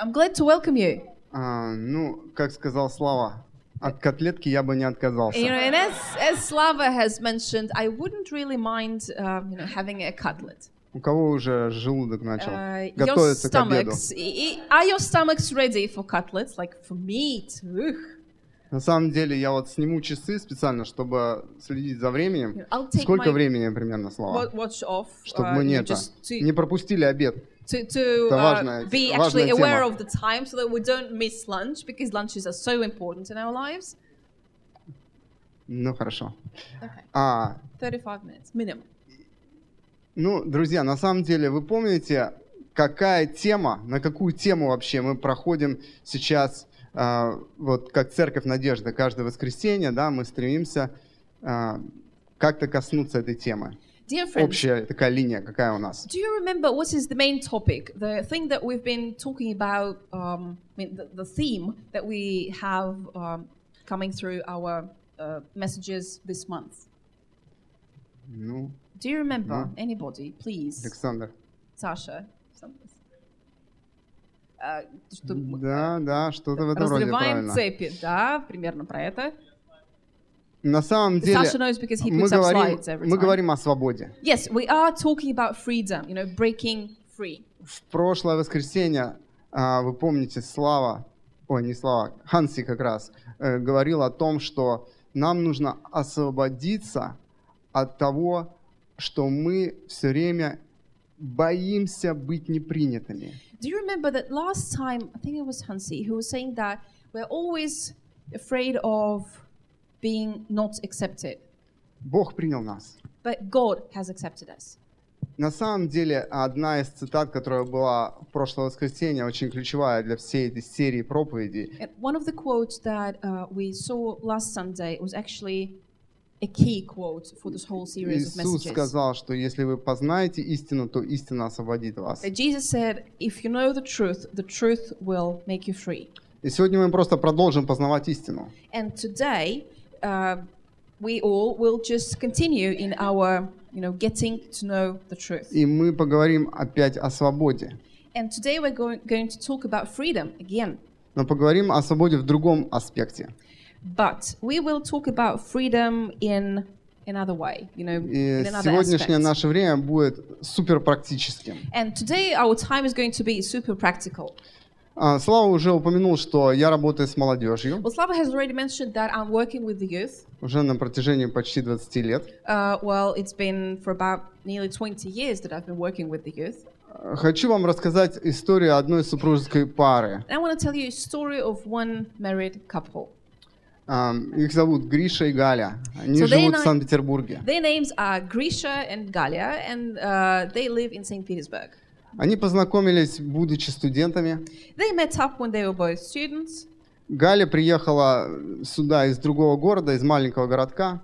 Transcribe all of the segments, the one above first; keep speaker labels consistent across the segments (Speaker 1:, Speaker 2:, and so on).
Speaker 1: I'm glad to welcome you.
Speaker 2: А, ну, как сказал Слава, от котлетки я бы не отказался.
Speaker 1: You know, and as, as Slava has mentioned, I wouldn't really mind, um, you know, having a cutlet.
Speaker 2: У кого уже желудок начал
Speaker 1: Uh,
Speaker 2: готовиться к обеду?
Speaker 1: are your stomachs ready for cutlets, like for meat? Ugh.
Speaker 2: На самом деле, я вот сниму часы специально, чтобы следить за временем. Сколько
Speaker 1: my
Speaker 2: времени примерно, Слава?
Speaker 1: wa- watch off,
Speaker 2: Чтобы
Speaker 1: uh,
Speaker 2: мы
Speaker 1: you
Speaker 2: не, это,
Speaker 1: just
Speaker 2: не пропустили обед.
Speaker 1: To, to uh, be actually aware of the time so that we don't miss lunch because lunches are so important in our lives.
Speaker 2: Ну, хорошо.
Speaker 1: Okay,
Speaker 2: А,
Speaker 1: 35 minutes minimum.
Speaker 2: ну, друзья, на самом деле, вы помните, какая тема, на какую тему вообще мы проходим сейчас, а, вот как Церковь Надежды, каждое воскресенье, да, мы стремимся а, как-то коснуться этой темы.
Speaker 1: Dear friends,
Speaker 2: Общая такая линия, какая у нас?
Speaker 1: do you remember what is the main topic? The thing that we've been talking about, um, I mean, the, the theme that we have um, coming through our uh, messages this month.
Speaker 2: Ну,
Speaker 1: Do you remember?
Speaker 2: No.
Speaker 1: Anybody, please?
Speaker 2: Александр.
Speaker 1: Sasha. some- Uh, что-
Speaker 2: Да, да, что-то в этом роде,
Speaker 1: Разрываем
Speaker 2: правильно.
Speaker 1: цепи, да, примерно про это.
Speaker 2: На самом деле,
Speaker 1: Sasha knows because he
Speaker 2: мы
Speaker 1: puts up
Speaker 2: говорим,
Speaker 1: slides every
Speaker 2: мы
Speaker 1: time.
Speaker 2: говорим о свободе.
Speaker 1: Yes, we are talking about freedom, you know, breaking free.
Speaker 2: В прошлое воскресенье, а, вы помните, Слава, ой, не Слава, Ханси как раз, э, говорил о том, что нам нужно освободиться от того, что мы все время боимся быть непринятыми.
Speaker 1: Do you remember that last time, I think it was Hansi, who was saying that we're always afraid of being not accepted,
Speaker 2: Бог принял нас.
Speaker 1: but God has accepted us.
Speaker 2: На самом деле, одна из цитат, которая была в прошлое воскресенье, очень ключевая для всей этой серии проповедей,
Speaker 1: one of the quotes that uh, we saw last Sunday was actually a key quote for this whole series of
Speaker 2: Иисус
Speaker 1: messages.
Speaker 2: сказал, что если вы познаете истину, то истина освободит вас.
Speaker 1: Jesus said, if you know the truth, the truth will make you free.
Speaker 2: И сегодня мы просто продолжим познавать истину.
Speaker 1: And today, uh, we all will just continue in our, you know, getting to know the truth.
Speaker 2: И мы поговорим опять о свободе.
Speaker 1: And today we're going, going to talk about freedom again.
Speaker 2: Но поговорим о свободе в другом аспекте.
Speaker 1: But we will talk about freedom in another way, you know,
Speaker 2: И
Speaker 1: in another
Speaker 2: сегодняшнее
Speaker 1: aspect.
Speaker 2: наше время будет супер практическим.
Speaker 1: And today our time is going to be super practical.
Speaker 2: А, Слава уже упомянул, что я работаю с молодежью
Speaker 1: Well, Slava has already mentioned that I'm working with the youth.
Speaker 2: уже на протяжении почти 20 лет.
Speaker 1: Uh, well, it's been for about nearly 20 years that I've been working with the youth.
Speaker 2: А, Хочу вам рассказать историю одной супружеской пары.
Speaker 1: And I want to tell you a story of one married couple.
Speaker 2: А, Их зовут Гриша и Галя. Они
Speaker 1: So
Speaker 2: живут в Санкт-Петербурге.
Speaker 1: Their names are Grisha and Galia, and uh, they live in St. Petersburg.
Speaker 2: Они познакомились, будучи студентами.
Speaker 1: They met up when they were both students,
Speaker 2: Галя приехала сюда из другого города, из маленького городка.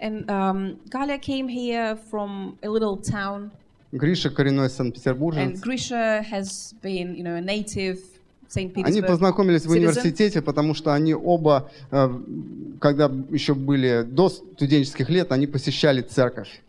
Speaker 1: and um, Galia came here from a little town,
Speaker 2: Гриша коренной
Speaker 1: and
Speaker 2: санкт-петербуржец.
Speaker 1: Grisha has been, you know, a native St.
Speaker 2: Они познакомились в университете, потому что они оба, э, когда еще были до студенческих лет, они посещали церковь.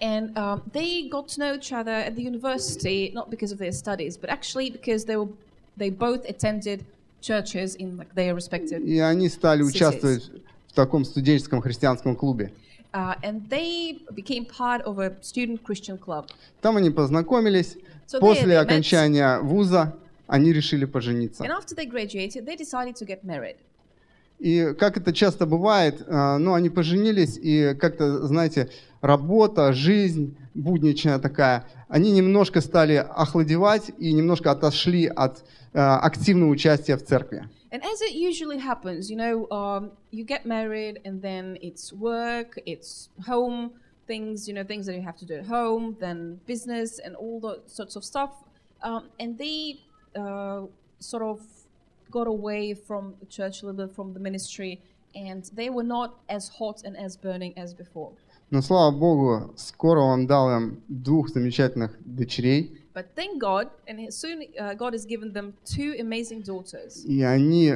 Speaker 1: And um, they got to know each other at the university, not because of their studies, but actually because they were they both attended churches in like their respective.
Speaker 2: И они стали
Speaker 1: Cities.
Speaker 2: участвовать в таком студенческом христианском клубе.
Speaker 1: Uh, and they became part of a student Christian club.
Speaker 2: Там они познакомились.
Speaker 1: So there
Speaker 2: После
Speaker 1: they met.
Speaker 2: окончания вуза они решили пожениться.
Speaker 1: And after they graduated, they decided to get married.
Speaker 2: И как это часто бывает, э, ну, они поженились, и как-то, знаете, работа, жизнь будничная такая, они немножко стали охладевать и немножко отошли от э, активного участия в церкви.
Speaker 1: And as it usually happens, you know, um, you get married and then it's work, it's home things, you know, things that you have to do at home, then business and all the sorts of stuff. Um, and they uh, sort of got away from the church a little bit, from the ministry, and they were not as hot and as burning as before.
Speaker 2: Но слава Богу, скоро он дал им двух замечательных дочерей,
Speaker 1: But thank God, and he- soon uh, God has given them two amazing daughters.
Speaker 2: и они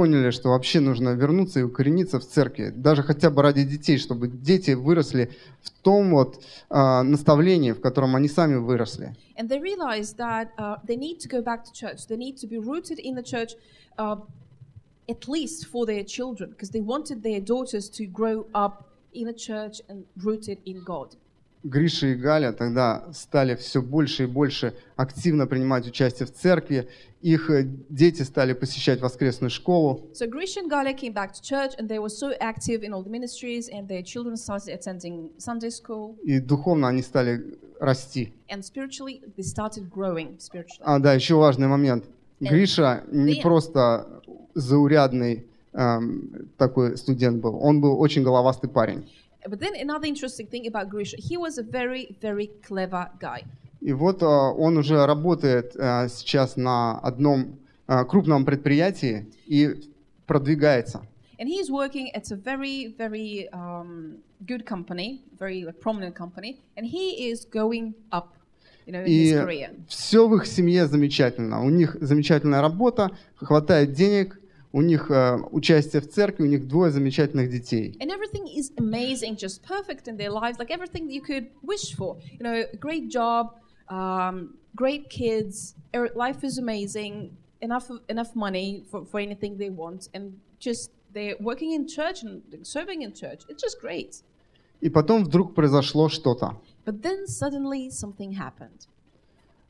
Speaker 2: поняли, что вообще нужно вернуться и укорениться в церкви, даже хотя бы ради детей, чтобы дети выросли в том вот а, наставлении, в котором они сами выросли.
Speaker 1: And they realized that uh, they need to go back to church. They need to be rooted in the church, uh, at least for their children, because they wanted their daughters to grow up in a church and rooted in God.
Speaker 2: Гриша и Галя тогда стали все больше и больше активно принимать участие в церкви. Их э, дети стали посещать воскресную школу.
Speaker 1: So Grisha and Galia came back to church, and they were so active in all the ministries, and their children started attending Sunday school,
Speaker 2: И духовно они стали расти.
Speaker 1: and spiritually they started growing spiritually.
Speaker 2: А, да, еще важный момент. Гриша не
Speaker 1: Нет.
Speaker 2: просто заурядный эм, такой студент был. Он был очень головастый парень.
Speaker 1: But then another interesting thing about Grisha, he was a very, very clever guy.
Speaker 2: И вот э, он уже работает э, сейчас на одном э, крупном предприятии и продвигается.
Speaker 1: And he is working at a very, very um, good company, very like, prominent company, and he is going up, you know, in
Speaker 2: И
Speaker 1: his career.
Speaker 2: все в их семье замечательно. У них замечательная работа, хватает денег, у них э, участие в церкви, у них двое замечательных детей.
Speaker 1: And everything is amazing, just perfect in their lives, like everything you could wish for. You know, a great job, um, great kids, er- life is amazing, enough enough money for, for anything they want, and just they're working in church and serving in church. It's just great.
Speaker 2: И потом вдруг произошло что-то.
Speaker 1: But then suddenly something happened.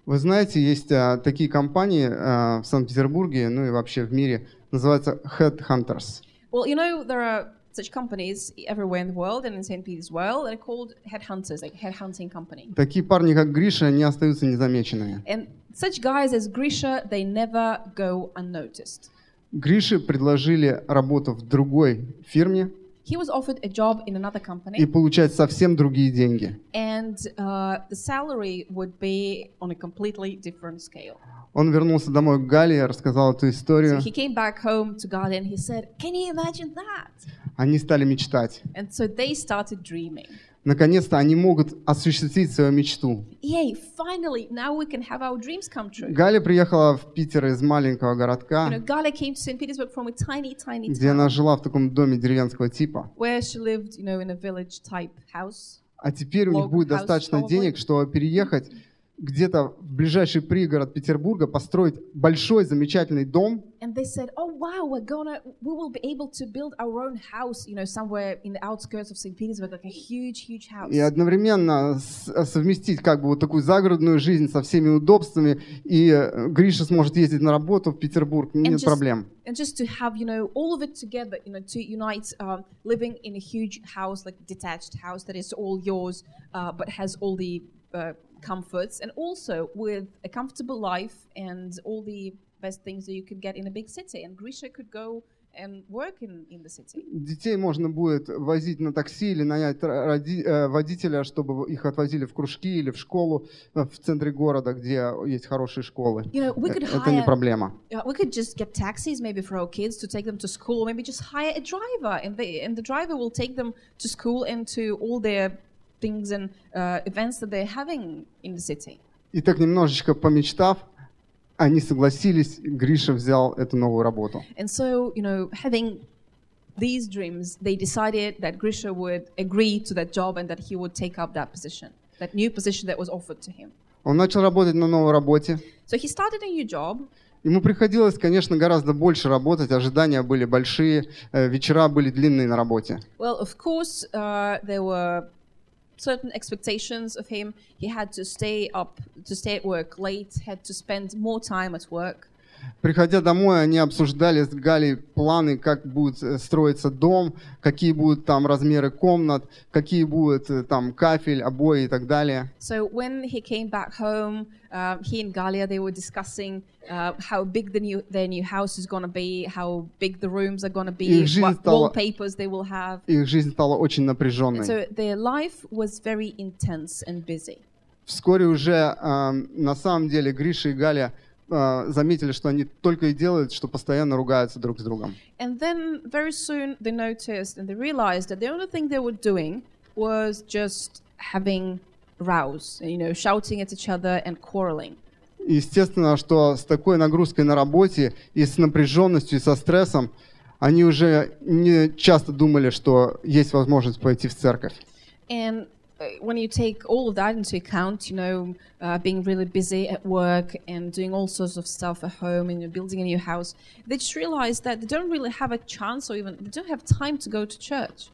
Speaker 2: Вы знаете, есть а, такие компании а, в Санкт-Петербурге, ну и вообще в мире, называются Headhunters.
Speaker 1: Well, you know, there are such companies everywhere in the world and in St. Peter as well. They're called headhunters, like headhunting company.
Speaker 2: Такие парни, как Гриша, не остаются незамеченными.
Speaker 1: And such guys as Grisha, they never go unnoticed.
Speaker 2: Грише предложили работу в другой фирме
Speaker 1: He was offered a job in another
Speaker 2: и
Speaker 1: company,
Speaker 2: получать совсем другие деньги.
Speaker 1: and uh, the salary would be on a completely different scale.
Speaker 2: Он вернулся домой к Гале, рассказал эту
Speaker 1: So
Speaker 2: историю.
Speaker 1: he came back home to God and he said, Can you imagine that?
Speaker 2: Они стали мечтать.
Speaker 1: And so they started dreaming.
Speaker 2: Наконец-то они могут осуществить свою мечту.
Speaker 1: Yay, finally, now we can have our dreams come true.
Speaker 2: Галя приехала в Питер из маленького
Speaker 1: You know,
Speaker 2: городка,
Speaker 1: Gala came to St. Petersburg from a tiny, tiny
Speaker 2: где
Speaker 1: town
Speaker 2: она жила в таком доме деревенского типа.
Speaker 1: where she lived, you know, in a village type house.
Speaker 2: А теперь у них будет достаточно денег, чтобы переехать где-то в ближайший пригород Петербурга, построить большой замечательный дом,
Speaker 1: And they said, "Oh wow, we're gonna, we will be able to build our own house, you know, somewhere in the outskirts of St. Petersburg, like a huge, huge house."
Speaker 2: и одновременно совместить как бы вот такую загородную жизнь со всеми удобствами, и э, Гриша сможет ездить на работу в Петербург, нет
Speaker 1: just-
Speaker 2: проблем.
Speaker 1: And just to have, you know, all of it together, you know, to unite um, living in a huge house, like detached house that is all yours, uh, but has all the uh, comforts, and also with a comfortable life and all the best things that you could get in a big city. And Grisha could go and work in, in the city.
Speaker 2: Детей можно будет возить на такси или нанять ра- роди- э, водителя, чтобы их отвозили в кружки или в школу э, в центре города, где есть хорошие школы.
Speaker 1: You know, we
Speaker 2: Э,
Speaker 1: could
Speaker 2: Это не
Speaker 1: hire
Speaker 2: проблема.
Speaker 1: Yeah, we could just get taxis maybe for our kids to take them to school, or maybe just hire a driver, and they and the driver will take them to school and to all their things and uh, events that they're having in the city.
Speaker 2: И так немножечко помечтав, они согласились, Гриша взял эту новую работу.
Speaker 1: And so, you know, having these dreams, they decided that Grisha would agree to that job and that he would take up that position, that new position that was offered to him.
Speaker 2: Он начал работать на новой работе.
Speaker 1: So he started a new job.
Speaker 2: Ему приходилось, конечно, гораздо больше работать, ожидания были большие, э, вечера были длинные на работе.
Speaker 1: Well, of course, uh, there were certain expectations of him. He had to stay up, to stay at work late, had to spend more time at work.
Speaker 2: Приходя домой, они обсуждали с Галей планы, как будет э, строиться дом, какие будут там размеры комнат, какие будут э, там кафель, обои и так далее.
Speaker 1: So when he came back home, uh, he and Galia they were discussing uh, how big the new their new house is going to be, how big the rooms are going to be, what
Speaker 2: стала-
Speaker 1: wallpapers they will have.
Speaker 2: Их жизнь стала очень напряженной.
Speaker 1: So their life was very intense and busy.
Speaker 2: Вскоре уже э, на самом деле Гриша и Галя заметили, что они только и делают, что постоянно ругаются друг с другом.
Speaker 1: And then very soon they noticed and they realized that the only thing they were doing was just having rows, you know, shouting at each other and quarreling.
Speaker 2: Естественно, что с такой нагрузкой на работе и с напряженностью, и со стрессом, они уже не часто думали, что есть возможность пойти в церковь.
Speaker 1: And when you take all of that into account, you know, uh, being really busy at work and doing all sorts of stuff at home and you're building a new house, they just realize that they don't really have a chance or even they don't have time to go to church.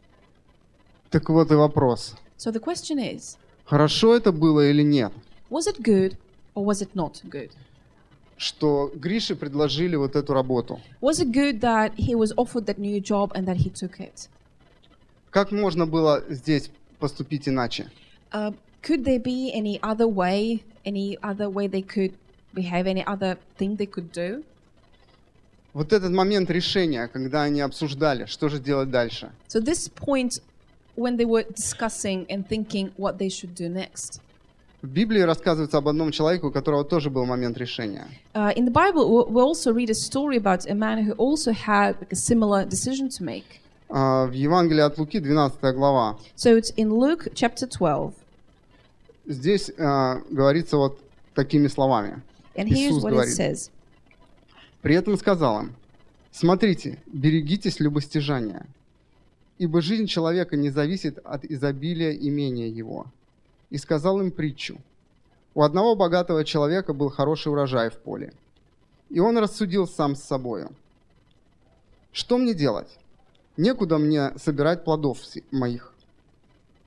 Speaker 2: Так вот и вопрос.
Speaker 1: So the question is,
Speaker 2: Хорошо это было или нет?
Speaker 1: was it good or was it not good?
Speaker 2: Что Грише предложили вот эту работу.
Speaker 1: Was it good that he was offered that new job and that he took it?
Speaker 2: Как можно было здесь поступить иначе?
Speaker 1: Uh, could there be any other way, any other way they could behave, any other thing they could do?
Speaker 2: Вот этот момент решения, когда они обсуждали, что же делать дальше.
Speaker 1: So this point when they were discussing and thinking what they should do next.
Speaker 2: В Библии рассказывается об одном человеке, у которого тоже был момент решения.
Speaker 1: Uh, in the Bible, we we also read a story about a man who also had like, a similar decision to make.
Speaker 2: А, В Евангелии от Луки, 12 глава,
Speaker 1: So it's in Luke chapter 12,
Speaker 2: здесь а, говорится вот такими словами.
Speaker 1: and here's
Speaker 2: Иисус говорит.
Speaker 1: says.
Speaker 2: При этом сказал им, смотрите, берегитесь любостяжания, ибо жизнь человека не зависит от изобилия имения его. И сказал им притчу. У одного богатого человека был хороший урожай в поле, и он рассудил сам с собою. Что мне делать? Некуда мне собирать плодов моих.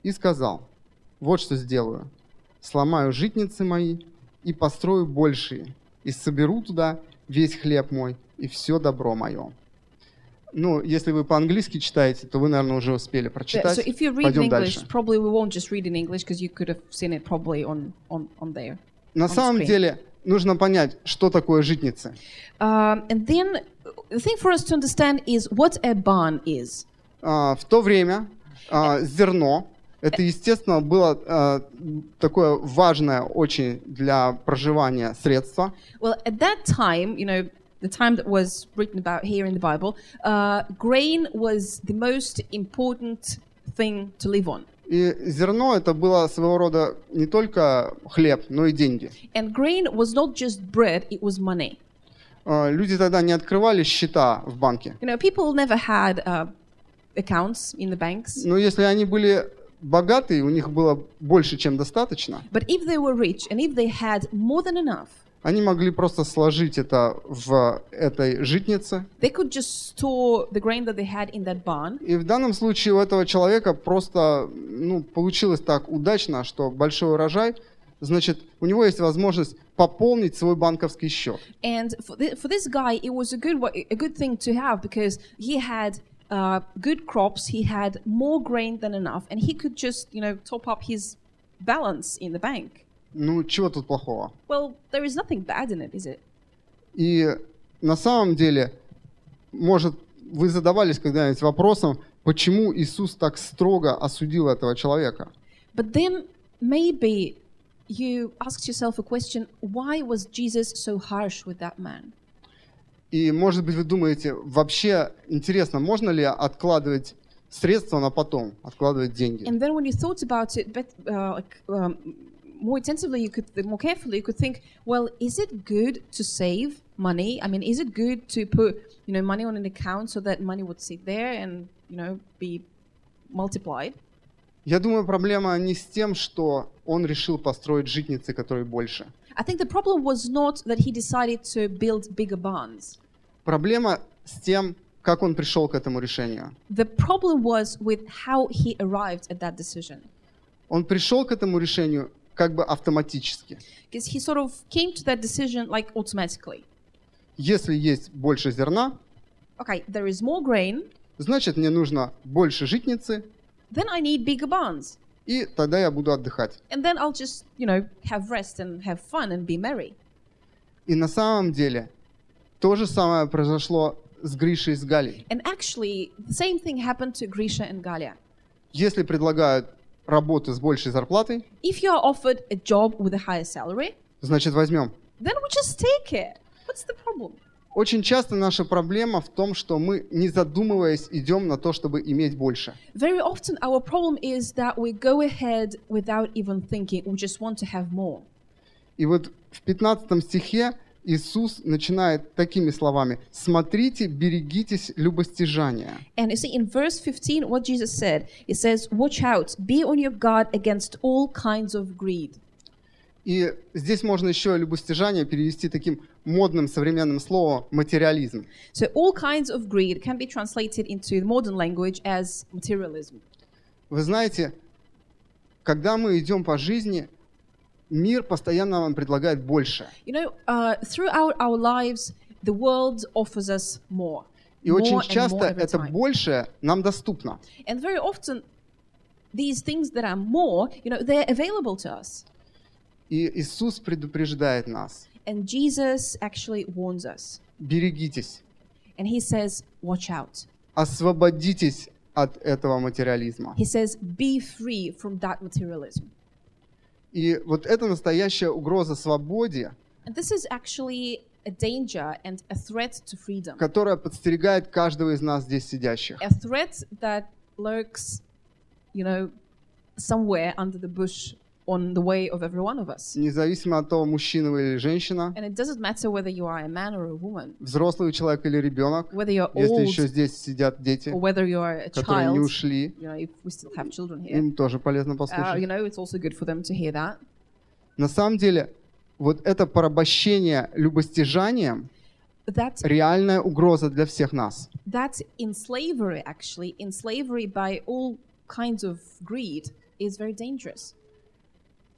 Speaker 2: И сказал, вот что сделаю. Сломаю житницы мои и построю большие, и соберу туда весь хлеб мой и все добро мое. Ну, если вы по-английски читаете, то вы, наверное, уже успели прочитать.
Speaker 1: so if you read in
Speaker 2: Пойдем
Speaker 1: English,
Speaker 2: дальше.
Speaker 1: probably we won't just read in English because you could have seen it probably on, on, on there.
Speaker 2: На
Speaker 1: on
Speaker 2: самом
Speaker 1: screen.
Speaker 2: деле нужно понять, что такое житницы.
Speaker 1: Um, and then the thing for us to understand is what a barn is.
Speaker 2: А, в то время а, зерно это, естественно, было а, такое важное очень для проживания средство.
Speaker 1: Well, at that time, you know, the time that was written about here in the Bible, uh, grain was the most important thing to live on.
Speaker 2: И зерно это было своего рода не только хлеб, но и деньги.
Speaker 1: And grain was not just bread, it was money.
Speaker 2: А, люди тогда не открывали счета в банке.
Speaker 1: You know, people never had uh, accounts in the banks.
Speaker 2: Но если они были богатые, у них было больше, чем достаточно,
Speaker 1: But if they were rich and if they had more than enough,
Speaker 2: они могли просто сложить это в этой житнице.
Speaker 1: they could just store the grain that they had in that barn.
Speaker 2: И в данном случае у этого человека просто ну, получилось так удачно, что большой урожай, значит, у него есть возможность пополнить свой банковский счет.
Speaker 1: And for, thi- for this guy, it was a good a good thing to have because he had uh, good crops, he had more grain than enough, and he could just you know top up his balance in the bank.
Speaker 2: Ну, чего тут плохого?
Speaker 1: Well, there is nothing bad in it, is it?
Speaker 2: И на самом деле, может, вы задавались когда-нибудь вопросом, почему Иисус так строго осудил этого человека?
Speaker 1: But then maybe you asked yourself a question: Why was Jesus so harsh with that man?
Speaker 2: И, может быть, вы думаете, вообще интересно, можно ли откладывать средства на потом, откладывать деньги?
Speaker 1: And then when you thought about it, but uh, like, um, more intensively, you could more carefully, you could think, well, is it good to save money? I mean, is it good to put you know money on an account so that money would sit there and you know be multiplied?
Speaker 2: Я думаю, проблема не с тем, что он решил построить житницы, которые больше.
Speaker 1: I think the problem was not that he decided to build bigger barns.
Speaker 2: Проблема с тем, как он пришел к этому решению.
Speaker 1: The problem was with how he arrived at that decision.
Speaker 2: Он пришел к этому решению как бы автоматически.
Speaker 1: Because he sort of came to that decision like automatically.
Speaker 2: Если есть больше зерна,
Speaker 1: Okay, there is more grain,
Speaker 2: значит мне нужно больше житницы,
Speaker 1: then I need bigger barns.
Speaker 2: и тогда я буду отдыхать.
Speaker 1: and then I'll just, you know, have rest and have fun and be merry.
Speaker 2: И на самом деле то же самое произошло с Гришей и с Галей.
Speaker 1: And actually, the same thing happened to Grisha and Galia.
Speaker 2: Если предлагают работу с большей зарплатой,
Speaker 1: If you are offered a job with a higher salary,
Speaker 2: значит возьмем.
Speaker 1: then we just take it. What's the problem?
Speaker 2: Очень часто наша проблема в том, что мы, не задумываясь, идем на то, чтобы иметь больше.
Speaker 1: Very often, our problem is that we go ahead without even thinking. We just want to have more.
Speaker 2: И вот в 15 стихе Иисус начинает такими словами. «Смотрите, берегитесь любостяжания».
Speaker 1: And you see, in verse 15, what Jesus said, it says, Watch out, be on your guard against all kinds of greed.
Speaker 2: И здесь можно еще любостяжание перевести таким модным современным словом «материализм».
Speaker 1: So, all kinds of greed can be translated into modern language as materialism.
Speaker 2: Вы знаете, когда мы идем по жизни, мир постоянно нам предлагает больше.
Speaker 1: You know, uh, throughout our lives, the world offers us more.
Speaker 2: И
Speaker 1: more
Speaker 2: очень часто это
Speaker 1: time.
Speaker 2: большее нам доступно.
Speaker 1: And very often, these things that are more, you know, they're available to us.
Speaker 2: И Иисус предупреждает нас.
Speaker 1: And Jesus actually warns us.
Speaker 2: Берегитесь,
Speaker 1: And he says, Watch out.
Speaker 2: освободитесь от этого материализма.
Speaker 1: He says, Be free from that materialism.
Speaker 2: И вот это настоящая угроза свободе,
Speaker 1: And this is actually a danger and a threat to freedom.
Speaker 2: которая подстерегает каждого из нас здесь сидящих.
Speaker 1: A threat that lurks, you know, somewhere under the bush on the way of every one of us.
Speaker 2: Независимо от того, мужчина вы или женщина,
Speaker 1: And it doesn't matter whether you are a man or a woman,
Speaker 2: взрослый человек или ребенок,
Speaker 1: whether you're
Speaker 2: если
Speaker 1: old
Speaker 2: еще здесь сидят дети,
Speaker 1: or whether you are a
Speaker 2: которые не
Speaker 1: child.
Speaker 2: ушли,
Speaker 1: You know, if we still have children here,
Speaker 2: им тоже полезно
Speaker 1: uh,
Speaker 2: послушать.
Speaker 1: you know, it's also good for them to hear that.
Speaker 2: На самом деле, вот это порабощение любостяжанием
Speaker 1: That
Speaker 2: реальная угроза для всех нас.
Speaker 1: that in slavery, actually, in slavery by all kinds of greed, is very dangerous.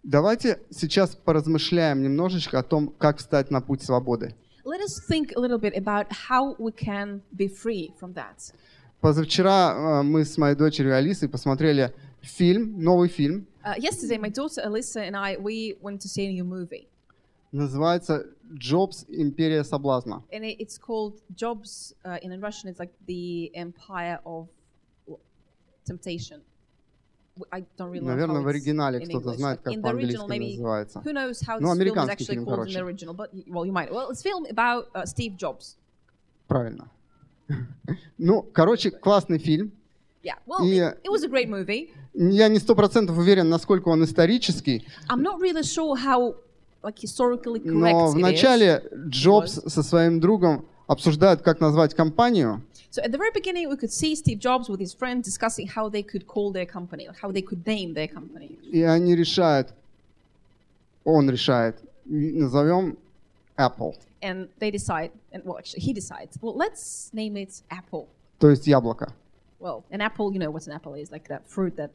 Speaker 2: Давайте сейчас поразмышляем немножечко о том, как встать на путь свободы.
Speaker 1: Let us think a little bit about how we can be free from that.
Speaker 2: Позавчера э, мы с моей дочерью Алисой посмотрели фильм, новый фильм,
Speaker 1: Uh, yesterday, my daughter Alyssa and I we went to see a new movie,
Speaker 2: называется «Джобс. Империя соблазна».
Speaker 1: and it, it's called Jobs. Uh, in Russian, it's like the Empire of Temptation. I don't really
Speaker 2: Наверное, в оригинале кто-то знает, как по-английски называется.
Speaker 1: who knows how
Speaker 2: Ну,
Speaker 1: this film is
Speaker 2: американский
Speaker 1: actually
Speaker 2: фильм,
Speaker 1: called in
Speaker 2: короче.
Speaker 1: the original, but well, you might. Well, it's a film about uh, Steve Jobs.
Speaker 2: Правильно. Ну, короче, классный фильм.
Speaker 1: Yeah, well,
Speaker 2: И-
Speaker 1: it, it was a great movie.
Speaker 2: Я не сто процентов уверен, насколько он исторический,
Speaker 1: I'm not really sure how like historically correct
Speaker 2: но в начале Джобс со своим другом обсуждают, как назвать компанию,
Speaker 1: So at the very beginning, we could see Steve Jobs with his friend discussing how they could call their company, like how they could name their company.
Speaker 2: и они решают, он решает, назовем Apple,
Speaker 1: And they decide, and well, actually, he decides, well, let's name it Apple.
Speaker 2: то есть яблоко.
Speaker 1: Well, an apple, you know what an apple is, like that fruit that.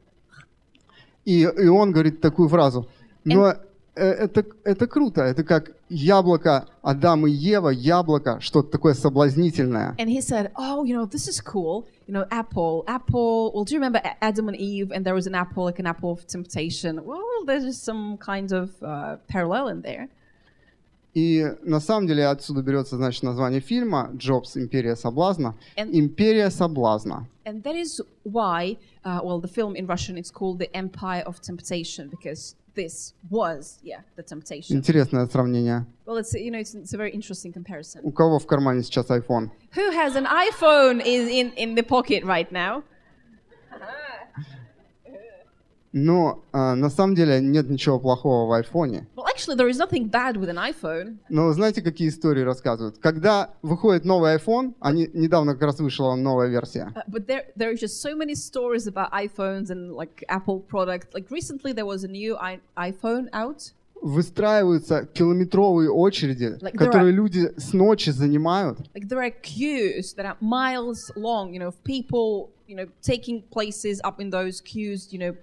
Speaker 2: И, и он говорит такую фразу, но э, это, это круто, это как яблоко Адам и Ева, яблоко, что-то такое соблазнительное.
Speaker 1: And he said, oh, you know, this is cool. You know, apple, apple. Well, do you remember Adam and Eve? And there was an apple, like an apple of temptation. Well, there's some kind of uh, parallel in there.
Speaker 2: И на самом деле отсюда берется, значит, название фильма «Джобс. Империя соблазна».
Speaker 1: And-
Speaker 2: Империя соблазна.
Speaker 1: And that is why, uh, well, the film in Russian it's called The Empire of Temptation because this was, yeah, the temptation.
Speaker 2: Интересное сравнение.
Speaker 1: Well, it's you know it's, it's a very interesting comparison.
Speaker 2: У кого в кармане сейчас iPhone?
Speaker 1: Who has an iPhone is in in the pocket right now?
Speaker 2: Но а, на самом деле нет ничего плохого в айфоне.
Speaker 1: Well, actually, there is nothing bad with an iPhone.
Speaker 2: Но знаете, какие истории рассказывают? Когда выходит новый iPhone, они, недавно как раз вышла новая версия,
Speaker 1: Uh, but there, there are just so many stories about iPhones and like Apple products. Like recently, there was a new I- iPhone out,
Speaker 2: выстраиваются километровые очереди,
Speaker 1: Like
Speaker 2: которые
Speaker 1: are-
Speaker 2: люди с ночи занимают.
Speaker 1: like there are queues that are miles long. You know, of people, you know, taking places up in those queues. You know,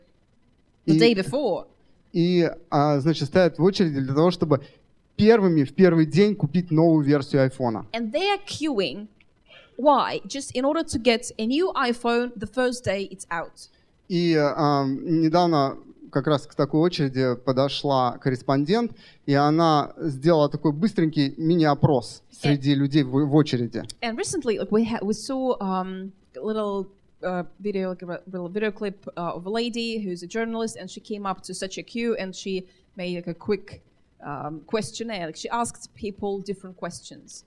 Speaker 1: the
Speaker 2: И-
Speaker 1: day before.
Speaker 2: И, а, значит, стоят в очереди для того, чтобы первыми в первый день купить новую версию айфона.
Speaker 1: and they are queuing. Why? Just in order to get a new iPhone the first day it's out.
Speaker 2: И а, недавно как раз к такой очереди подошла корреспондент, и она сделала такой быстренький мини-опрос среди людей в, в очереди.
Speaker 1: And recently, like we ha- we saw um, a little uh, video, video clip uh, of a lady who's a journalist, and she came up to such a queue and she made like a quick um, questionnaire. Like she asked people different questions.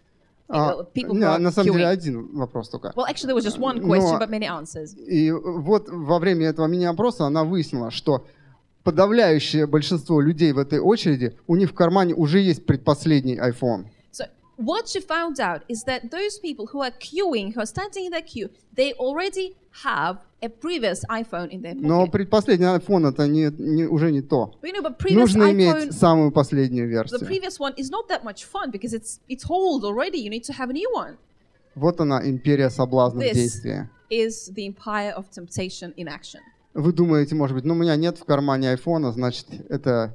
Speaker 2: А, не, на самом деле один вопрос только.
Speaker 1: Well, actually, there was just one
Speaker 2: Но-
Speaker 1: question, but many answers.
Speaker 2: И вот во время этого мини-опроса она выяснила, что подавляющее большинство людей в этой очереди, у них в кармане уже есть предпоследний iPhone.
Speaker 1: So what she found out is that those people who are queuing, who are standing in the queue, they already have a previous iPhone in their pocket.
Speaker 2: Но предпоследний iPhone это не, не- уже не то.
Speaker 1: But you know, but previous
Speaker 2: Нужно иметь
Speaker 1: iPhone,
Speaker 2: самую последнюю
Speaker 1: the
Speaker 2: версию.
Speaker 1: previous one is not that much fun because it's it's old already. You need to have a new one.
Speaker 2: Вот она, империя соблазна в
Speaker 1: This.
Speaker 2: действии.
Speaker 1: Is the empire of temptation in action?
Speaker 2: Вы думаете, может быть, ну у меня нет в кармане айфона, значит, это...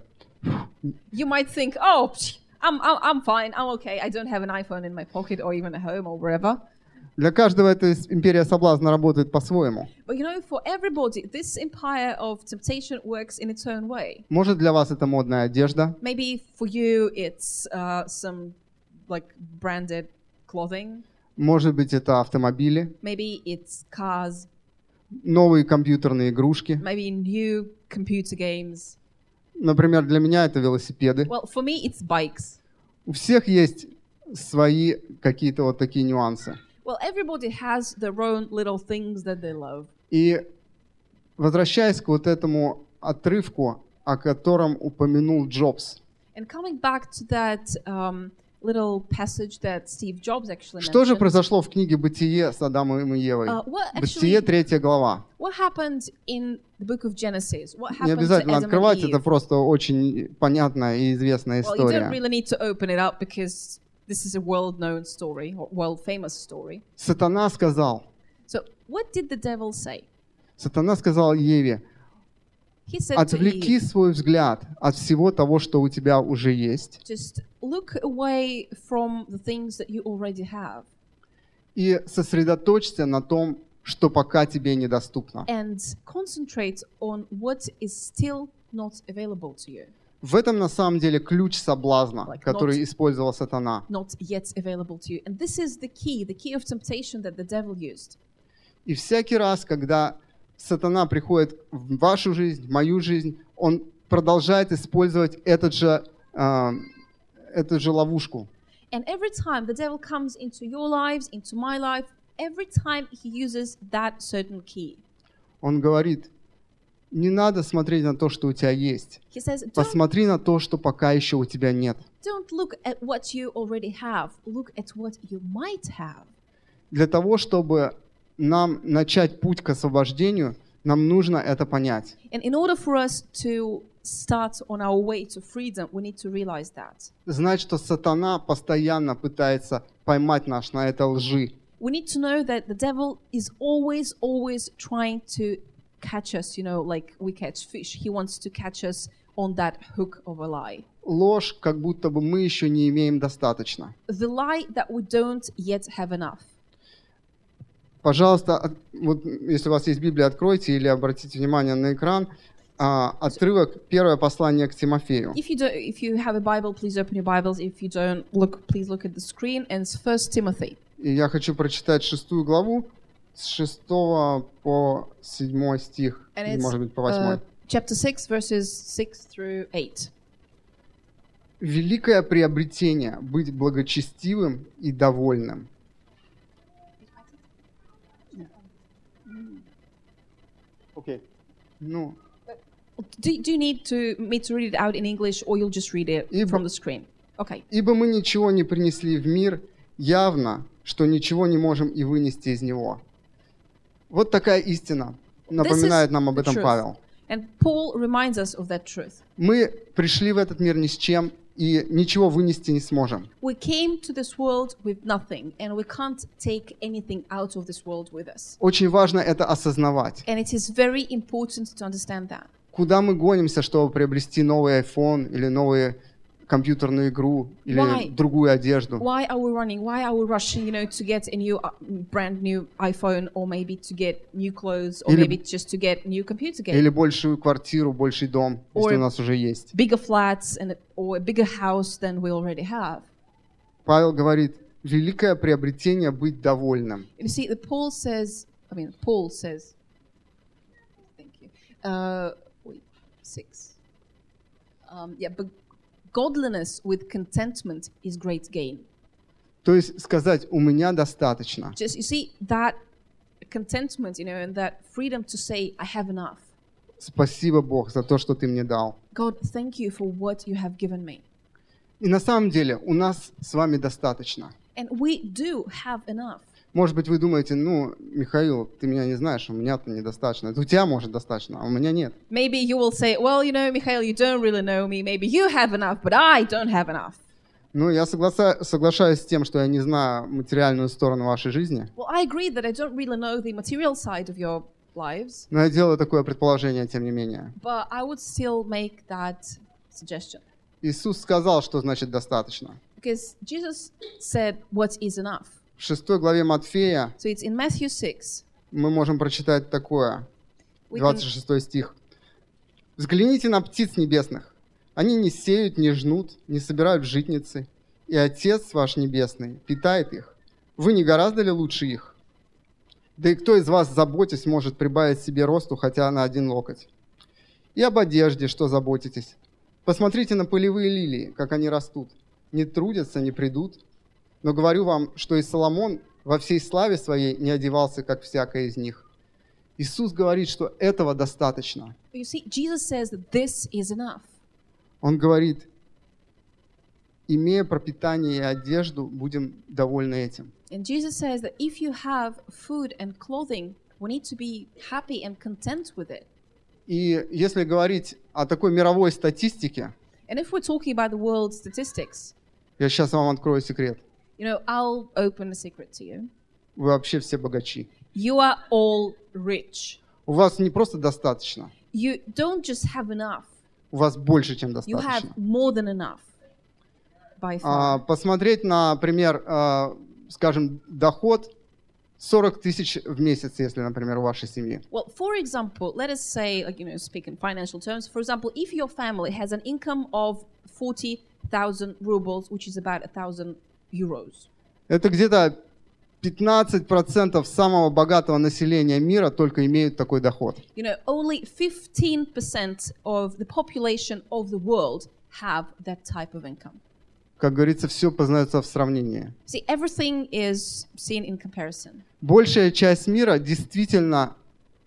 Speaker 1: You might think, oh, psh, I'm, I'm I'm fine, I'm okay. I don't have an iPhone in my pocket or even at home or wherever.
Speaker 2: Для каждого эта с- империя соблазна работает по-своему.
Speaker 1: But you know, for everybody, this empire of temptation works in its own way.
Speaker 2: Может, для вас это модная одежда,
Speaker 1: Maybe for you, it's uh, some like branded clothing.
Speaker 2: может быть, это автомобили,
Speaker 1: Maybe it's cars.
Speaker 2: новые компьютерные игрушки.
Speaker 1: Maybe new computer games.
Speaker 2: Например, для меня это велосипеды.
Speaker 1: Well, for me, it's bikes.
Speaker 2: У всех есть свои какие-то вот такие нюансы.
Speaker 1: Well, everybody has their own little things that they love.
Speaker 2: И возвращаясь к вот этому отрывку, о котором упомянул Джобс,
Speaker 1: And coming back to that um, little passage that Steve Jobs actually
Speaker 2: что же произошло в книге «Бытие» с Адамом и Евой?
Speaker 1: uh,
Speaker 2: Бытие, третья глава.
Speaker 1: what happened in the book of Genesis? What
Speaker 2: Не обязательно открывать, это просто очень понятная и известная
Speaker 1: Well, you don't
Speaker 2: история.
Speaker 1: really need to open it up because this is a world-known story, or world-famous story.
Speaker 2: Сатана сказал,
Speaker 1: So, what did the devil say?
Speaker 2: Сатана сказал Еве, отвлеки свой взгляд от всего того, что у тебя уже есть,
Speaker 1: look away from the things that you already have
Speaker 2: и сосредоточься на том, что пока тебе недоступно.
Speaker 1: and concentrate on what is still not available to you,
Speaker 2: В этом на самом деле ключ соблазна,
Speaker 1: Like
Speaker 2: который
Speaker 1: not-
Speaker 2: использовал сатана.
Speaker 1: not yet available to you. And this is the key, the key of temptation that the devil used.
Speaker 2: И всякий раз, когда сатана приходит в вашу жизнь, в мою жизнь, он продолжает использовать этот же, а, эту же ловушку.
Speaker 1: And every time the devil comes into your lives, into my life, every time he uses that certain key.
Speaker 2: Он говорит, не надо смотреть на то, что у тебя есть.
Speaker 1: He says,
Speaker 2: Посмотри на то, что пока еще у тебя нет.
Speaker 1: don't look at what you already have, look at what you might have.
Speaker 2: Для того, чтобы нам начать путь к освобождению, нам нужно это понять.
Speaker 1: And in order for us to start on our way to freedom, we need to realize that.
Speaker 2: Знать, что сатана постоянно пытается поймать нас на этой лжи.
Speaker 1: We need to know that the devil is always, always trying to catch us, you know, like we catch fish. He wants to catch us on that hook of a lie.
Speaker 2: Ложь, как будто бы мы еще не имеем достаточно.
Speaker 1: The lie that we don't yet have enough.
Speaker 2: Пожалуйста, от- вот если у вас есть Библия, откройте или обратите внимание на экран. а, отрывок первое послание к Тимофею.
Speaker 1: If you do, if you have a Bible, please open your Bibles. If you don't, look, please look at the screen. And it's First Timothy.
Speaker 2: И я хочу прочитать шестую главу с 6 по 7 стих,
Speaker 1: And
Speaker 2: или, может быть, по 8.
Speaker 1: uh, chapter 6, verses 6 through 8.
Speaker 2: Великое приобретение – быть благочестивым и довольным. Окей. Ну,
Speaker 1: Do, do you need to me to read it out in English, or you'll just read it
Speaker 2: Ибо-
Speaker 1: from the screen? Okay.
Speaker 2: ибо мы ничего не принесли в мир, явно, что ничего не можем и вынести из него. Вот такая истина. Напоминает нам об
Speaker 1: the
Speaker 2: этом
Speaker 1: truth.
Speaker 2: Павел.
Speaker 1: And Paul reminds us of that truth.
Speaker 2: Мы пришли в этот мир ни с чем и ничего вынести не сможем.
Speaker 1: We came to this world with nothing, and we can't take anything out of this world with us.
Speaker 2: Очень важно это осознавать.
Speaker 1: And it is very important to understand that.
Speaker 2: Куда мы гонимся, чтобы приобрести новый iPhone или новую компьютерную игру или
Speaker 1: Why?
Speaker 2: другую одежду?
Speaker 1: Why are we running? Why are we rushing, you know, to get a new, uh, brand new iPhone, or maybe to get new clothes, or
Speaker 2: Или-
Speaker 1: maybe just to get new computer game,
Speaker 2: Или большую квартиру, больший дом, если
Speaker 1: Or-
Speaker 2: у нас уже есть.
Speaker 1: bigger flats, and or a bigger house than we already have?
Speaker 2: Павел говорит, великое приобретение быть довольным.
Speaker 1: You see, the Paul says, I mean, Paul says, thank you. Uh, wait, six. Um, yeah, but godliness with contentment is great gain.
Speaker 2: То есть сказать, у меня достаточно.
Speaker 1: Just, you see, that contentment, you know, and that freedom to say, I have enough.
Speaker 2: спасибо, Бог, за то, что ты мне дал.
Speaker 1: God, thank you for what you have given me.
Speaker 2: И на самом деле у нас с вами достаточно.
Speaker 1: And we do have enough.
Speaker 2: Может быть, вы думаете, ну, Михаил, ты меня не знаешь, у меня-то недостаточно. Это у тебя, может, достаточно, а у меня нет.
Speaker 1: Maybe you will say, well, you know, Mikhail, you don't really know me. Maybe you have enough, but I don't have enough.
Speaker 2: Ну, я согласа- соглашаюсь с тем, что я не знаю материальную сторону вашей жизни,
Speaker 1: Well, I agree that I don't really know the material side of your lives,
Speaker 2: но я делаю такое предположение, тем не менее.
Speaker 1: but I would still make that suggestion.
Speaker 2: Иисус сказал, что значит достаточно.
Speaker 1: Because Jesus said, what is enough?
Speaker 2: В шестой главе Матфея
Speaker 1: So it's in Matthew 6.
Speaker 2: мы можем прочитать такое,
Speaker 1: We can,
Speaker 2: 26 стих. «Взгляните на птиц небесных. Они не сеют, не жнут, не собирают житницы, и Отец ваш Небесный питает их. Вы не гораздо ли лучше их? Да и кто из вас, заботясь, может прибавить себе росту хотя на один локоть? И об одежде, что заботитесь. Посмотрите на полевые лилии, как они растут. Не трудятся, не придут. Но говорю вам, что и Соломон во всей славе своей не одевался, как всякая из них. Иисус говорит, что этого достаточно.
Speaker 1: see, says.
Speaker 2: Он говорит, имея пропитание и одежду, будем довольны этим.
Speaker 1: And Jesus says that if you have food and clothing, we need to be happy and content with it.
Speaker 2: И если говорить о такой мировой статистике,
Speaker 1: And if we're talking about the world statistics,
Speaker 2: я сейчас вам открою секрет.
Speaker 1: you know, I'll open a secret to you.
Speaker 2: Вы вообще все богачи.
Speaker 1: You are all rich.
Speaker 2: У вас не просто достаточно,
Speaker 1: You don't just have enough,
Speaker 2: у вас больше, чем
Speaker 1: you have
Speaker 2: достаточно.
Speaker 1: more than enough. By
Speaker 2: А,
Speaker 1: far.
Speaker 2: посмотреть, например, а, скажем, доход 40 тысяч в месяц, если, например, у вашей семьи.
Speaker 1: Well, for example, let us say, like, you know, speak in financial terms. For example, if your family has an income of 40,000 rubles, which is about a thousand euros,
Speaker 2: Это где-то 15% самого богатого населения мира только имеют такой доход.
Speaker 1: you know, only 15% of the population of the world have that type of income.
Speaker 2: Как говорится, все познается в сравнении.
Speaker 1: See, everything is seen in comparison.
Speaker 2: Большая часть мира действительно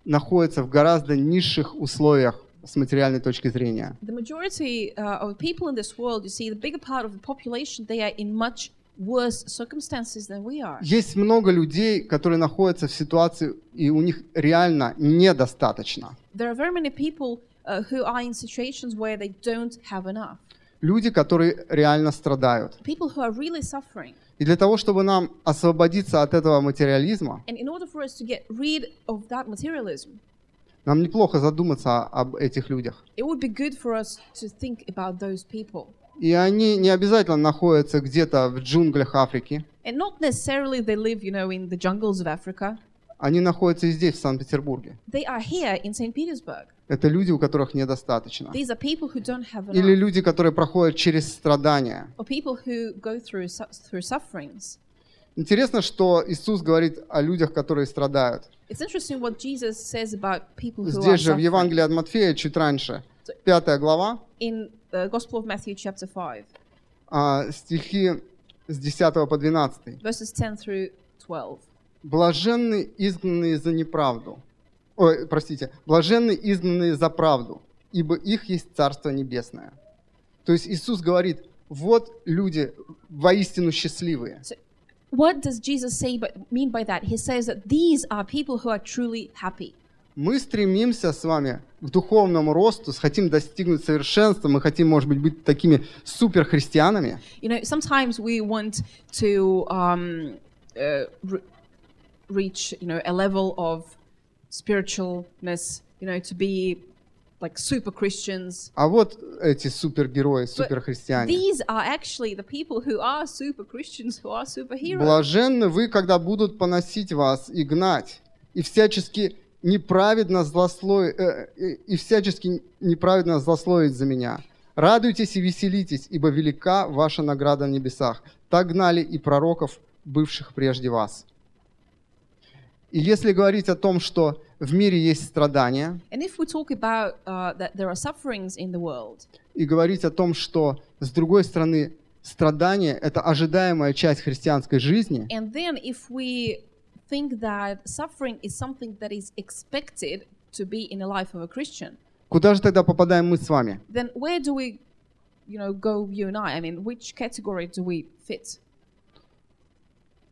Speaker 2: находится в гораздо низших условиях с материальной точки зрения.
Speaker 1: The majority uh, of people in this world, you see, the bigger part of the population, they are in much worse circumstances than we are.
Speaker 2: Есть много людей, которые находятся в ситуации, и у них реально недостаточно.
Speaker 1: There are very many people uh, who are in situations where they don't have enough.
Speaker 2: Люди, которые реально страдают.
Speaker 1: People who are really suffering.
Speaker 2: И для того, чтобы нам освободиться от этого материализма,
Speaker 1: And in order for us to get rid of that materialism,
Speaker 2: нам неплохо задуматься об этих людях.
Speaker 1: it would be good for us to think about those people.
Speaker 2: И они не обязательно находятся где-то в джунглях Африки.
Speaker 1: And not necessarily they live, you know, in the jungles of Africa.
Speaker 2: Они находятся и здесь, в Санкт-Петербурге.
Speaker 1: They are here in St. Petersburg.
Speaker 2: Это люди, у которых недостаточно.
Speaker 1: These are people who don't have
Speaker 2: Или
Speaker 1: enough.
Speaker 2: люди, которые проходят через страдания.
Speaker 1: Or people who go through, through sufferings.
Speaker 2: Интересно, что Иисус говорит о людях, которые страдают.
Speaker 1: It's interesting what Jesus says about people who are
Speaker 2: Здесь же в. Евангелии от Матфея, чуть раньше, пятая глава,
Speaker 1: In the Gospel of Matthew, chapter 5,
Speaker 2: а, стихи с 10 по 12.
Speaker 1: verses 10 through 12.
Speaker 2: «Блаженны изгнанные за неправду». Ой, простите. «Блаженны изгнанные за правду, ибо их есть Царство Небесное». То есть Иисус говорит, вот люди воистину счастливые.
Speaker 1: So, what does Jesus say but mean by that? He says that these are people who are truly happy.
Speaker 2: Мы стремимся с вами к духовному росту, хотим достигнуть совершенства, мы хотим, может быть, быть такими суперхристианами.
Speaker 1: You know, sometimes we want to um, uh, re- reach, you know, a level of spiritualness, you know, to be like super Christians.
Speaker 2: А вот эти супергерои, суперхристиане.
Speaker 1: These are actually the people who are super Christians, who are superheroes.
Speaker 2: Блаженны вы, когда будут поносить вас и гнать, и всячески неправедно злословить, и всячески неправедно злословить за меня. Радуйтесь и веселитесь, ибо велика ваша награда на небесах. Так гнали и пророков, бывших прежде вас. И если говорить о том, что в мире есть страдания,
Speaker 1: about uh, world,
Speaker 2: и говорить о том, что с другой стороны страдания – это ожидаемая часть христианской жизни,
Speaker 1: and then if we think that suffering is something that is expected to be in the life of a Christian,
Speaker 2: Куда же тогда попадаем мы с вами?
Speaker 1: then where do we, you know, go, you and I? I mean, which category do we fit?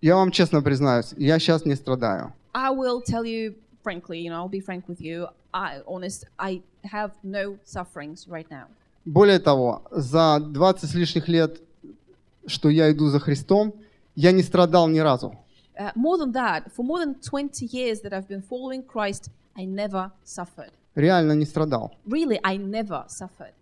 Speaker 2: Я вам честно признаюсь, я сейчас не страдаю.
Speaker 1: I will tell you frankly, you know, I'll be frank with you. I, honest, I have no sufferings right now.
Speaker 2: Более того, за 20 с лишних лет, что я иду за Христом, я не страдал ни разу.
Speaker 1: Uh, more than that, for more than 20 years that I've been following Christ, I never suffered.
Speaker 2: Реально не страдал.
Speaker 1: Really, I never suffered.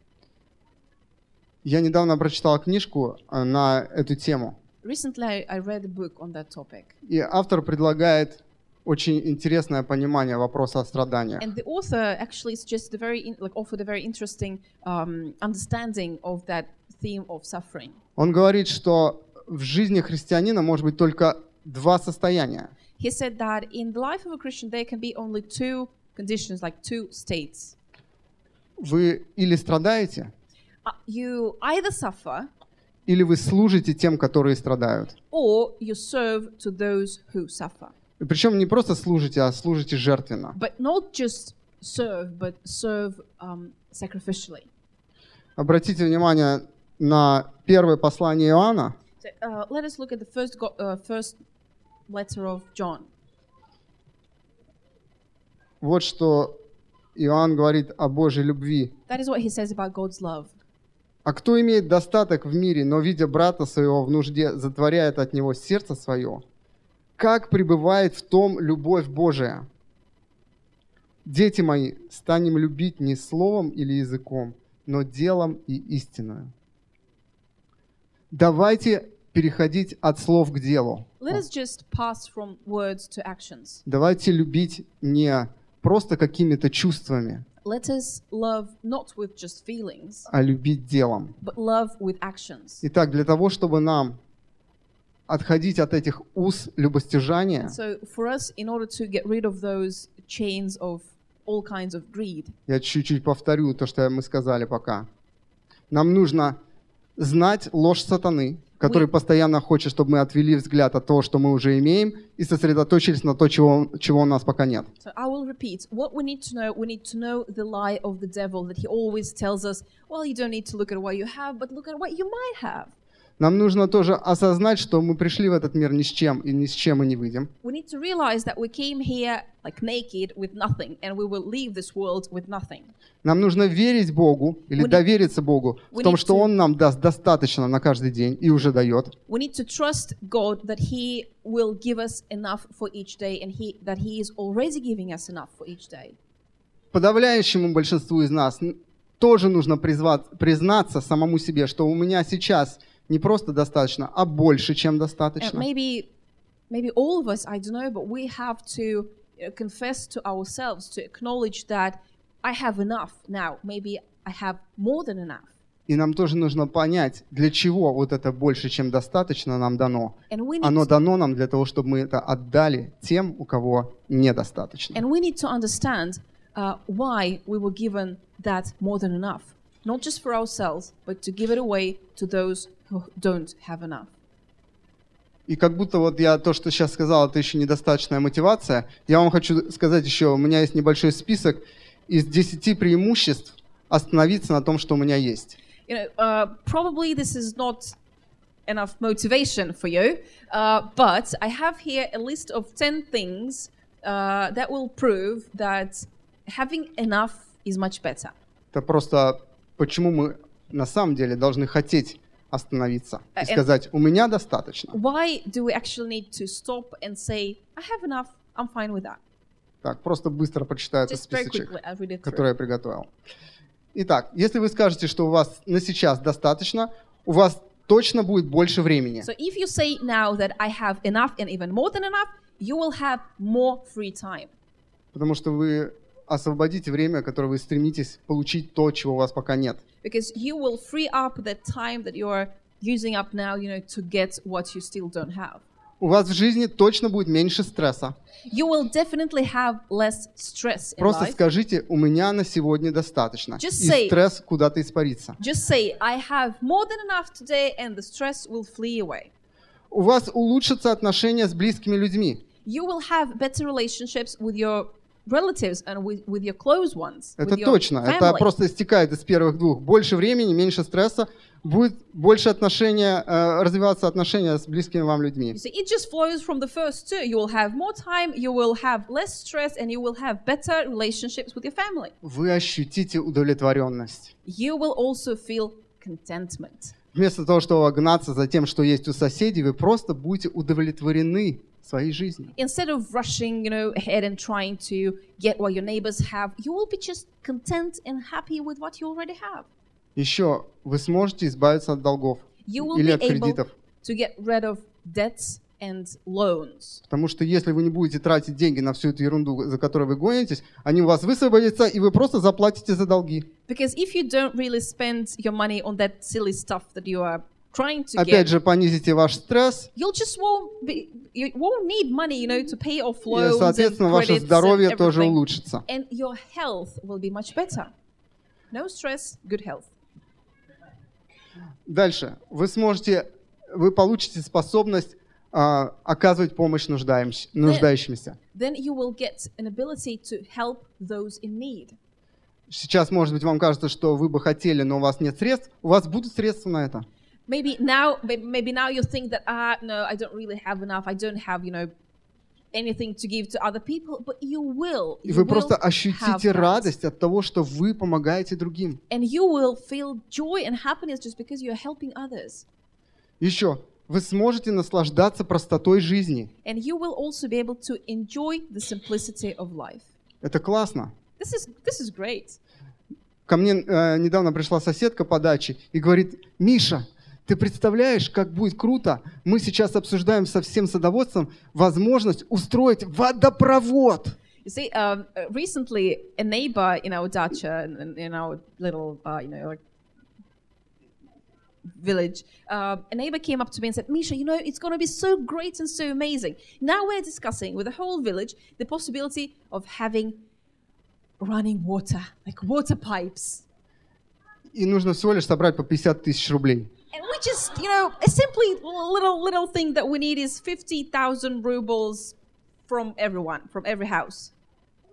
Speaker 2: Я недавно прочитал книжку э, на эту тему.
Speaker 1: Recently, I, I read a book on that topic,
Speaker 2: И автор предлагает очень интересное понимание вопроса о страданиях.
Speaker 1: and the author actually suggested a very, in, like, offered a very interesting um, understanding of that theme of suffering.
Speaker 2: Он говорит, что в жизни христианина может быть только два состояния.
Speaker 1: He said that in the life of a Christian, there can be only two conditions, like two states.
Speaker 2: Вы или страдаете,
Speaker 1: Uh, you either suffer
Speaker 2: или вы служите тем, которые страдают.
Speaker 1: or you serve to those who suffer.
Speaker 2: Причем не просто служите, а служите жертвенно.
Speaker 1: But not just serve, but serve um, sacrificially.
Speaker 2: Обратите внимание на первое послание Иоанна,
Speaker 1: So, uh, let us look at the first, go- uh, first letter of John.
Speaker 2: Вот что Иоанн говорит о Божьей любви.
Speaker 1: That is what he says about God's love.
Speaker 2: А кто имеет достаток в мире, но, видя брата своего в нужде, затворяет от него сердце свое, как пребывает в том любовь Божия? Дети мои, станем любить не словом или языком, но делом и истиною. Давайте переходить от слов к делу.
Speaker 1: Let us just pass from words to actions.
Speaker 2: Давайте любить не просто какими-то чувствами,
Speaker 1: Let us love not with just feelings,
Speaker 2: а любить делом.
Speaker 1: but love with actions.
Speaker 2: Итак, для того, чтобы нам отходить от этих уз любостяжания,
Speaker 1: So, for us, in order to get rid of those chains of all kinds of greed,
Speaker 2: я чуть-чуть повторю то, что мы сказали пока. Нам нужно знать ложь сатаны, который
Speaker 1: Мы-
Speaker 2: постоянно хочет, чтобы мы отвели взгляд от того, что мы уже имеем, и сосредоточились на то, чего, чего у нас пока нет.
Speaker 1: So I will repeat. What we need to know, we need to know the lie of the devil that he always tells us, well, you don't need to look at what you have, but look at what you might have.
Speaker 2: Нам нужно тоже осознать, что мы пришли в этот мир ни с чем, и ни с чем мы не выйдем.
Speaker 1: We need to realize that we came here like naked with nothing, and we will leave this world with nothing.
Speaker 2: Нам нужно верить Богу или
Speaker 1: We need-
Speaker 2: довериться Богу в том, что
Speaker 1: to-
Speaker 2: Он нам даст достаточно на каждый день и уже дает.
Speaker 1: We need to trust God that He will give us enough for each day, and He that He is already giving us enough for each day.
Speaker 2: Подавляющему большинству из нас тоже нужно призвать- признаться самому себе, что у меня сейчас не просто достаточно, а больше, чем
Speaker 1: And
Speaker 2: достаточно.
Speaker 1: maybe, maybe all of us, I don't know, but we have to confess to ourselves to acknowledge that I have enough now. Maybe I have more than enough.
Speaker 2: И нам тоже нужно понять, для чего вот это больше, чем достаточно нам дано. Оно
Speaker 1: to,
Speaker 2: дано нам для того, чтобы мы это отдали тем, у кого недостаточно.
Speaker 1: and we need to understand uh, why we were given that more than enough, not just for ourselves, but to give it away to those who don't have enough.
Speaker 2: И как будто вот я то, что сейчас сказал, это еще недостаточная мотивация. Я вам хочу сказать еще, у меня есть небольшой список из 10 преимуществ остановиться на том, что у меня есть.
Speaker 1: You know, uh, probably this is not enough motivation for you, uh, but I have here a list of 10 things uh, that will prove that having enough is much better.
Speaker 2: Это просто почему мы на самом деле должны хотеть остановиться
Speaker 1: А,
Speaker 2: и сказать, у меня достаточно.
Speaker 1: Why do we actually need to stop and say, I have enough, I'm fine with that?
Speaker 2: Так, просто быстро прочитаю этот списочек, который я приготовил. Итак, если вы скажете, что у вас на сейчас достаточно, у вас точно будет больше времени.
Speaker 1: So if you say now that I have enough and even more than enough, you will have more free time.
Speaker 2: Потому что вы освободите время, которое вы стремитесь получить то, чего у вас пока нет.
Speaker 1: because you will free up that time that you're using up now, you know, to get what you still don't have.
Speaker 2: У вас в жизни точно будет меньше стресса.
Speaker 1: You will definitely have less stress in
Speaker 2: Просто
Speaker 1: life.
Speaker 2: скажите, у меня на сегодня достаточно.
Speaker 1: Just
Speaker 2: И
Speaker 1: say-
Speaker 2: стресс куда-то испарится.
Speaker 1: Just say, I have more than enough today, and the stress will flee away.
Speaker 2: У вас улучшатся отношения с близкими людьми.
Speaker 1: You will have better relationships with your relatives and with, with your close ones.
Speaker 2: Это
Speaker 1: with your
Speaker 2: точно. Это
Speaker 1: family.
Speaker 2: просто истекает из первых двух. Больше времени, меньше стресса, будет больше отношения, э, развиваться отношения с близкими вам людьми.
Speaker 1: You see, it just flows from the first two. You will have more time, you will have less stress, and you will have better relationships with your family.
Speaker 2: Вы ощутите удовлетворенность.
Speaker 1: You will also feel contentment.
Speaker 2: Вместо того, чтобы гнаться за тем, что есть у соседей, вы просто будете удовлетворены своей жизнью.
Speaker 1: Instead of rushing, you know, ahead and trying to get what your neighbors have, you will be just content and happy with what you already have.
Speaker 2: Еще вы сможете избавиться от долгов
Speaker 1: You will
Speaker 2: или
Speaker 1: be
Speaker 2: от
Speaker 1: able
Speaker 2: кредитов.
Speaker 1: to get rid of debts and loans.
Speaker 2: Потому что если вы не будете тратить деньги на всю эту ерунду, за которой вы гонитесь, они у вас высвободятся, и вы просто заплатите за долги.
Speaker 1: Because if you don't really spend your money on that silly stuff that you are trying to
Speaker 2: Опять
Speaker 1: get,
Speaker 2: же, понизите ваш стресс,
Speaker 1: you'll just won't be, you won't need money, you know, to pay off
Speaker 2: и,
Speaker 1: loans and
Speaker 2: соответственно, ваше
Speaker 1: credits
Speaker 2: здоровье
Speaker 1: and
Speaker 2: тоже улучшится.
Speaker 1: And your health will be much better. No stress, good health.
Speaker 2: Дальше. Вы сможете, вы получите способность а, оказывать помощь нуждаемщ- нуждающимся.
Speaker 1: Then you will get an ability to help those in need.
Speaker 2: Сейчас, может быть, вам кажется, что вы бы хотели, но у вас нет средств. У вас будут средства на это.
Speaker 1: Maybe now, may- maybe now you think that ah no, I don't really have enough. I don't have you know anything to give to other people, but you will.
Speaker 2: И
Speaker 1: You
Speaker 2: вы
Speaker 1: will
Speaker 2: просто ощутите радость от того, что вы помогаете другим.
Speaker 1: and you will feel joy and happiness just because you are helping others.
Speaker 2: Еще, вы сможете наслаждаться простотой жизни.
Speaker 1: And you will also be able to enjoy the simplicity of life.
Speaker 2: Это классно.
Speaker 1: This is this is great.
Speaker 2: Ко мне э, недавно пришла соседка по даче и говорит, Миша, ты представляешь, как будет круто? Мы сейчас обсуждаем со всем садоводством возможность устроить водопровод.
Speaker 1: You see, um, recently a neighbor in our dacha, in, in our little, uh, you know, like village, uh, a neighbor came up to me and said, Misha, you know, it's going to be so great and so amazing. Now we're discussing with the whole village the possibility of having running water, like water pipes.
Speaker 2: И нужно всего лишь собрать по 50 тысяч рублей.
Speaker 1: And we just, you know, a simply little little thing that we need is 50,000 rubles from everyone, from every house.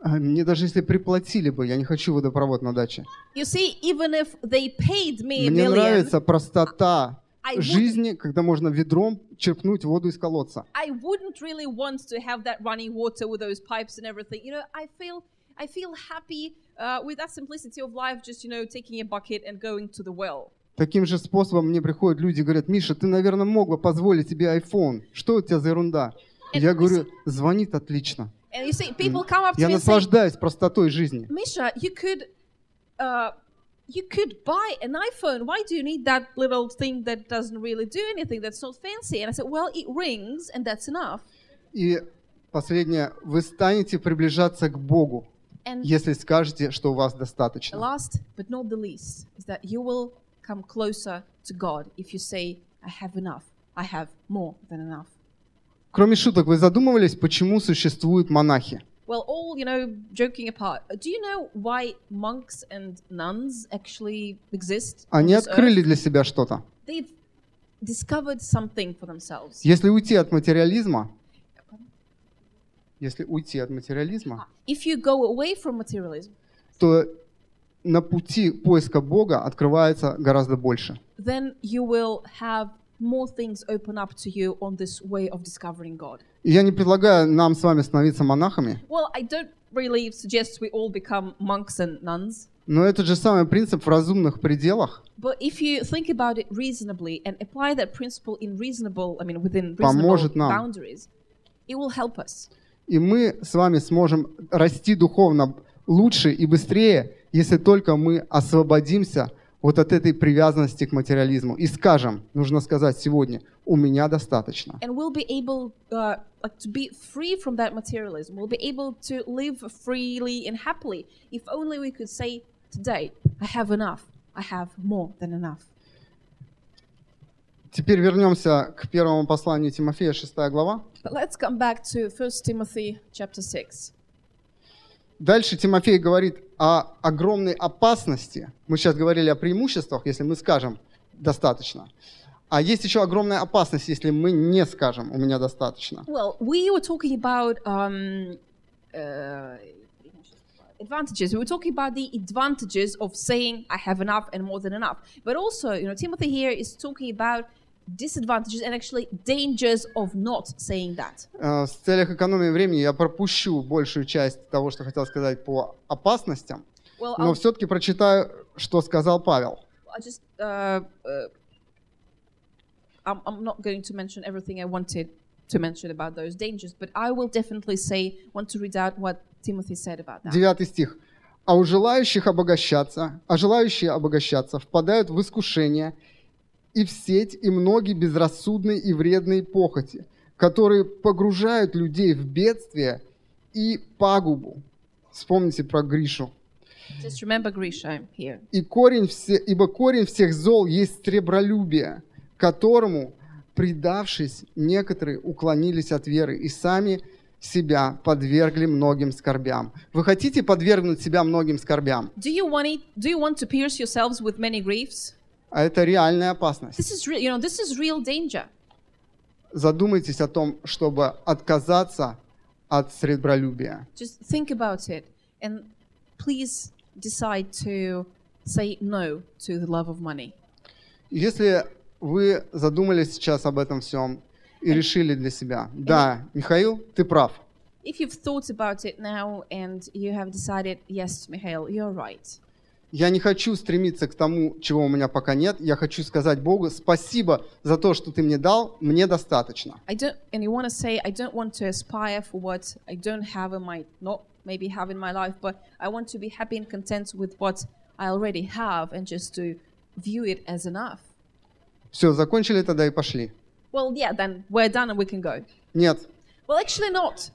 Speaker 2: А Мне даже если приплатили бы, я не хочу водопровод на даче.
Speaker 1: You see, even if they paid me a
Speaker 2: Мне
Speaker 1: million,
Speaker 2: нравится простота
Speaker 1: I
Speaker 2: жизни, когда можно ведром черпнуть воду из колодца.
Speaker 1: I wouldn't really want to have that running water with those pipes and everything. You know, I feel I feel happy uh, with that simplicity of life, just you know, taking a bucket and going to the well.
Speaker 2: Таким же способом мне приходят люди и говорят, Миша, ты, наверное, мог бы позволить себе iPhone. Что у тебя за ерунда? Я говорю, звонит отлично.
Speaker 1: And you see, people come up to
Speaker 2: Я
Speaker 1: me and say,
Speaker 2: наслаждаюсь простотой жизни.
Speaker 1: Misha, you could, uh, you could buy an iPhone. Why do you need that little thing that doesn't really do anything? That's not fancy. And I said, well, it rings, and that's enough.
Speaker 2: И последнее, вы станете приближаться к Богу,
Speaker 1: And
Speaker 2: если скажете, что у вас достаточно.
Speaker 1: last but not the least is that you will come closer to God if you say, I have enough. I have more than enough.
Speaker 2: Кроме шуток, вы задумывались, почему существуют монахи?
Speaker 1: Well, all, you know, joking apart, do you know why monks and nuns actually exist?
Speaker 2: Они открыли для себя что-то.
Speaker 1: They've discovered something for themselves.
Speaker 2: Если уйти от материализма, если уйти от материализма,
Speaker 1: If you go away from materialism,
Speaker 2: то на пути поиска Бога открывается гораздо больше.
Speaker 1: then you will have more things open up to you on this way of discovering God.
Speaker 2: И я не предлагаю нам с вами становиться монахами,
Speaker 1: Well, I don't really suggest we all become monks and nuns,
Speaker 2: но этот же самый принцип в разумных пределах
Speaker 1: but if you think about it reasonably and apply that principle in reasonable, I mean, within
Speaker 2: Поможет
Speaker 1: reasonable
Speaker 2: нам.
Speaker 1: boundaries, it will help us.
Speaker 2: И мы с вами сможем расти духовно лучше и быстрее, если только мы освободимся вот от этой привязанности к материализму и скажем, нужно сказать сегодня, у меня достаточно.
Speaker 1: and we'll be able uh, like to be free from that materialism we'll be able to live freely and happily if only we could say today i have enough i have more than enough
Speaker 2: Теперь вернемся к первому посланию Тимофея, 6 глава.
Speaker 1: but let's come back to 1 timothy chapter 6
Speaker 2: Дальше Тимофей говорит о огромной опасности. Мы сейчас говорили о преимуществах, если мы скажем достаточно. А есть еще огромная опасность, если мы не скажем, у меня достаточно.
Speaker 1: well we were talking about um, uh, advantages. We were talking about the advantages of saying I have enough and more than enough. But also, you know, Timothy here is talking about disadvantages and actually dangers of not saying that.
Speaker 2: Э, В целях экономии времени я пропущу большую часть того, что хотел сказать по опасностям,
Speaker 1: Well,
Speaker 2: но
Speaker 1: I'll,
Speaker 2: все-таки прочитаю, что сказал Павел.
Speaker 1: I just uh, uh, I'm, I'm not going to mention everything I wanted to mention about those dangers, but I will definitely say want to read out what Timothy said about that.
Speaker 2: Девятый стих. А у желающих обогащаться, а желающие обогащаться впадают в искушение и в сеть, и многие безрассудные и вредные похоти, которые погружают людей в бедствие и пагубу. Вспомните про Гришу.
Speaker 1: Just remember Grisha here.
Speaker 2: И корень все, ибо корень всех зол есть сребролюбие, которому, предавшись, некоторые уклонились от веры и сами себя подвергли многим скорбям. Вы хотите подвергнуть себя многим скорбям?
Speaker 1: Do you want it? Do you want to pierce yourselves with many griefs?
Speaker 2: А это реальная опасность.
Speaker 1: This is real. You know, this is real danger.
Speaker 2: Задумайтесь о том, чтобы отказаться от сребролюбия.
Speaker 1: Just think about it, and please decide to say no to the love of money.
Speaker 2: Если вы задумались сейчас об этом всем и решили для себя, да, Михаил, ты прав.
Speaker 1: If you've thought about it now and you have decided, yes, Mihail, you're right.
Speaker 2: Я не хочу стремиться к тому, чего у меня пока нет. Я хочу сказать Богу спасибо за то, что ты мне дал, мне достаточно.
Speaker 1: I don't, and you want to say, I don't want to aspire for what I don't have and might not maybe have in my life, but I want to be happy and content with what I already have and just to view it as enough.
Speaker 2: Все, закончили тогда и пошли.
Speaker 1: Well, yeah, then we're done and we can go.
Speaker 2: Нет,
Speaker 1: Well, actually, not.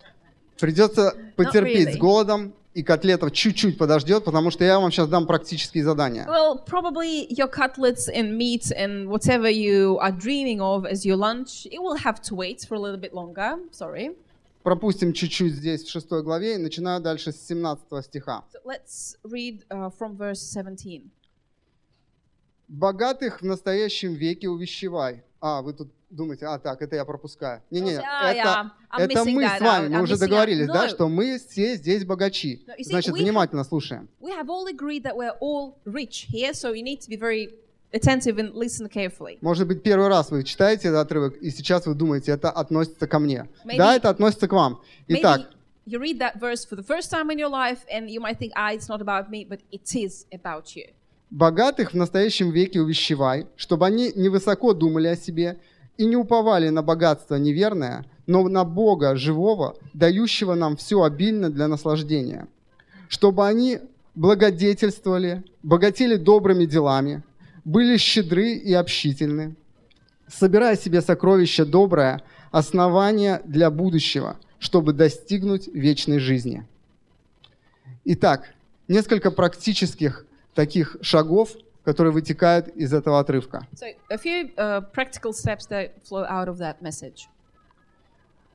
Speaker 2: придется потерпеть
Speaker 1: really.
Speaker 2: с голодом, и котлетов чуть-чуть подождет, потому что я вам сейчас дам практические задания.
Speaker 1: Well, probably your cutlets and meat and whatever you are dreaming of as your lunch, it will have to wait for a little bit longer. Sorry.
Speaker 2: Пропустим чуть-чуть здесь в шестой главе и начинаю дальше с 17 стиха.
Speaker 1: So let's read uh, from verse 17.
Speaker 2: Богатых в настоящем веке увещевай. А, вы тут думаете, а так, это я пропускаю. Не-не,
Speaker 1: А,
Speaker 2: это,
Speaker 1: I'm
Speaker 2: это мы с вами, мы уже договорились, да,
Speaker 1: No.
Speaker 2: что мы все здесь богачи.
Speaker 1: No, you see,
Speaker 2: Значит, внимательно слушаем.
Speaker 1: We have all agreed that we're all rich here, so you need to be very attentive and listen carefully.
Speaker 2: Может быть, первый раз вы читаете этот отрывок, и сейчас вы думаете, это относится ко мне.
Speaker 1: Maybe-
Speaker 2: Да, это относится к вам. Итак,
Speaker 1: you read that verse for the first time in your life and you might think, ah, it's not about me, but it is about you.
Speaker 2: Богатых в настоящем веке увещевай, чтобы они невысоко думали о себе и не уповали на богатство неверное, но на Бога живого, дающего нам все обильно для наслаждения. Чтобы они благодетельствовали, богатели добрыми делами, были щедры и общительны, собирая себе сокровище доброе, основание для будущего, чтобы достигнуть вечной жизни. Итак, несколько практических таких шагов, которые вытекают из этого отрывка.
Speaker 1: So, a few uh, practical steps that flow out of that message.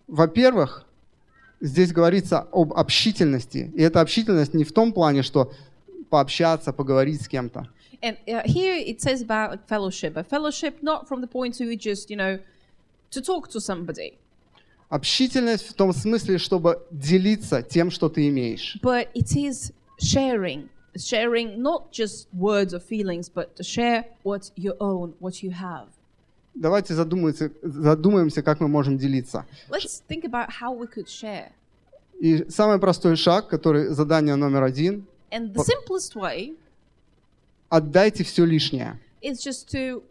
Speaker 2: Во-первых, здесь говорится об общительности. И эта общительность не в том плане, что пообщаться, поговорить с кем-то.
Speaker 1: And uh, here it says about fellowship. A fellowship not from the point of view just, you know, to talk to somebody,
Speaker 2: Общительность в том смысле, чтобы делиться тем, что ты имеешь.
Speaker 1: but it is sharing. Sharing not just words or feelings, but to share what you own, what you have.
Speaker 2: Давайте задумаемся, задумаемся, как мы можем делиться.
Speaker 1: Let's think about how we could share.
Speaker 2: И самый простой шаг, который задание номер один,
Speaker 1: And the simplest way
Speaker 2: отдайте все лишнее.
Speaker 1: is just to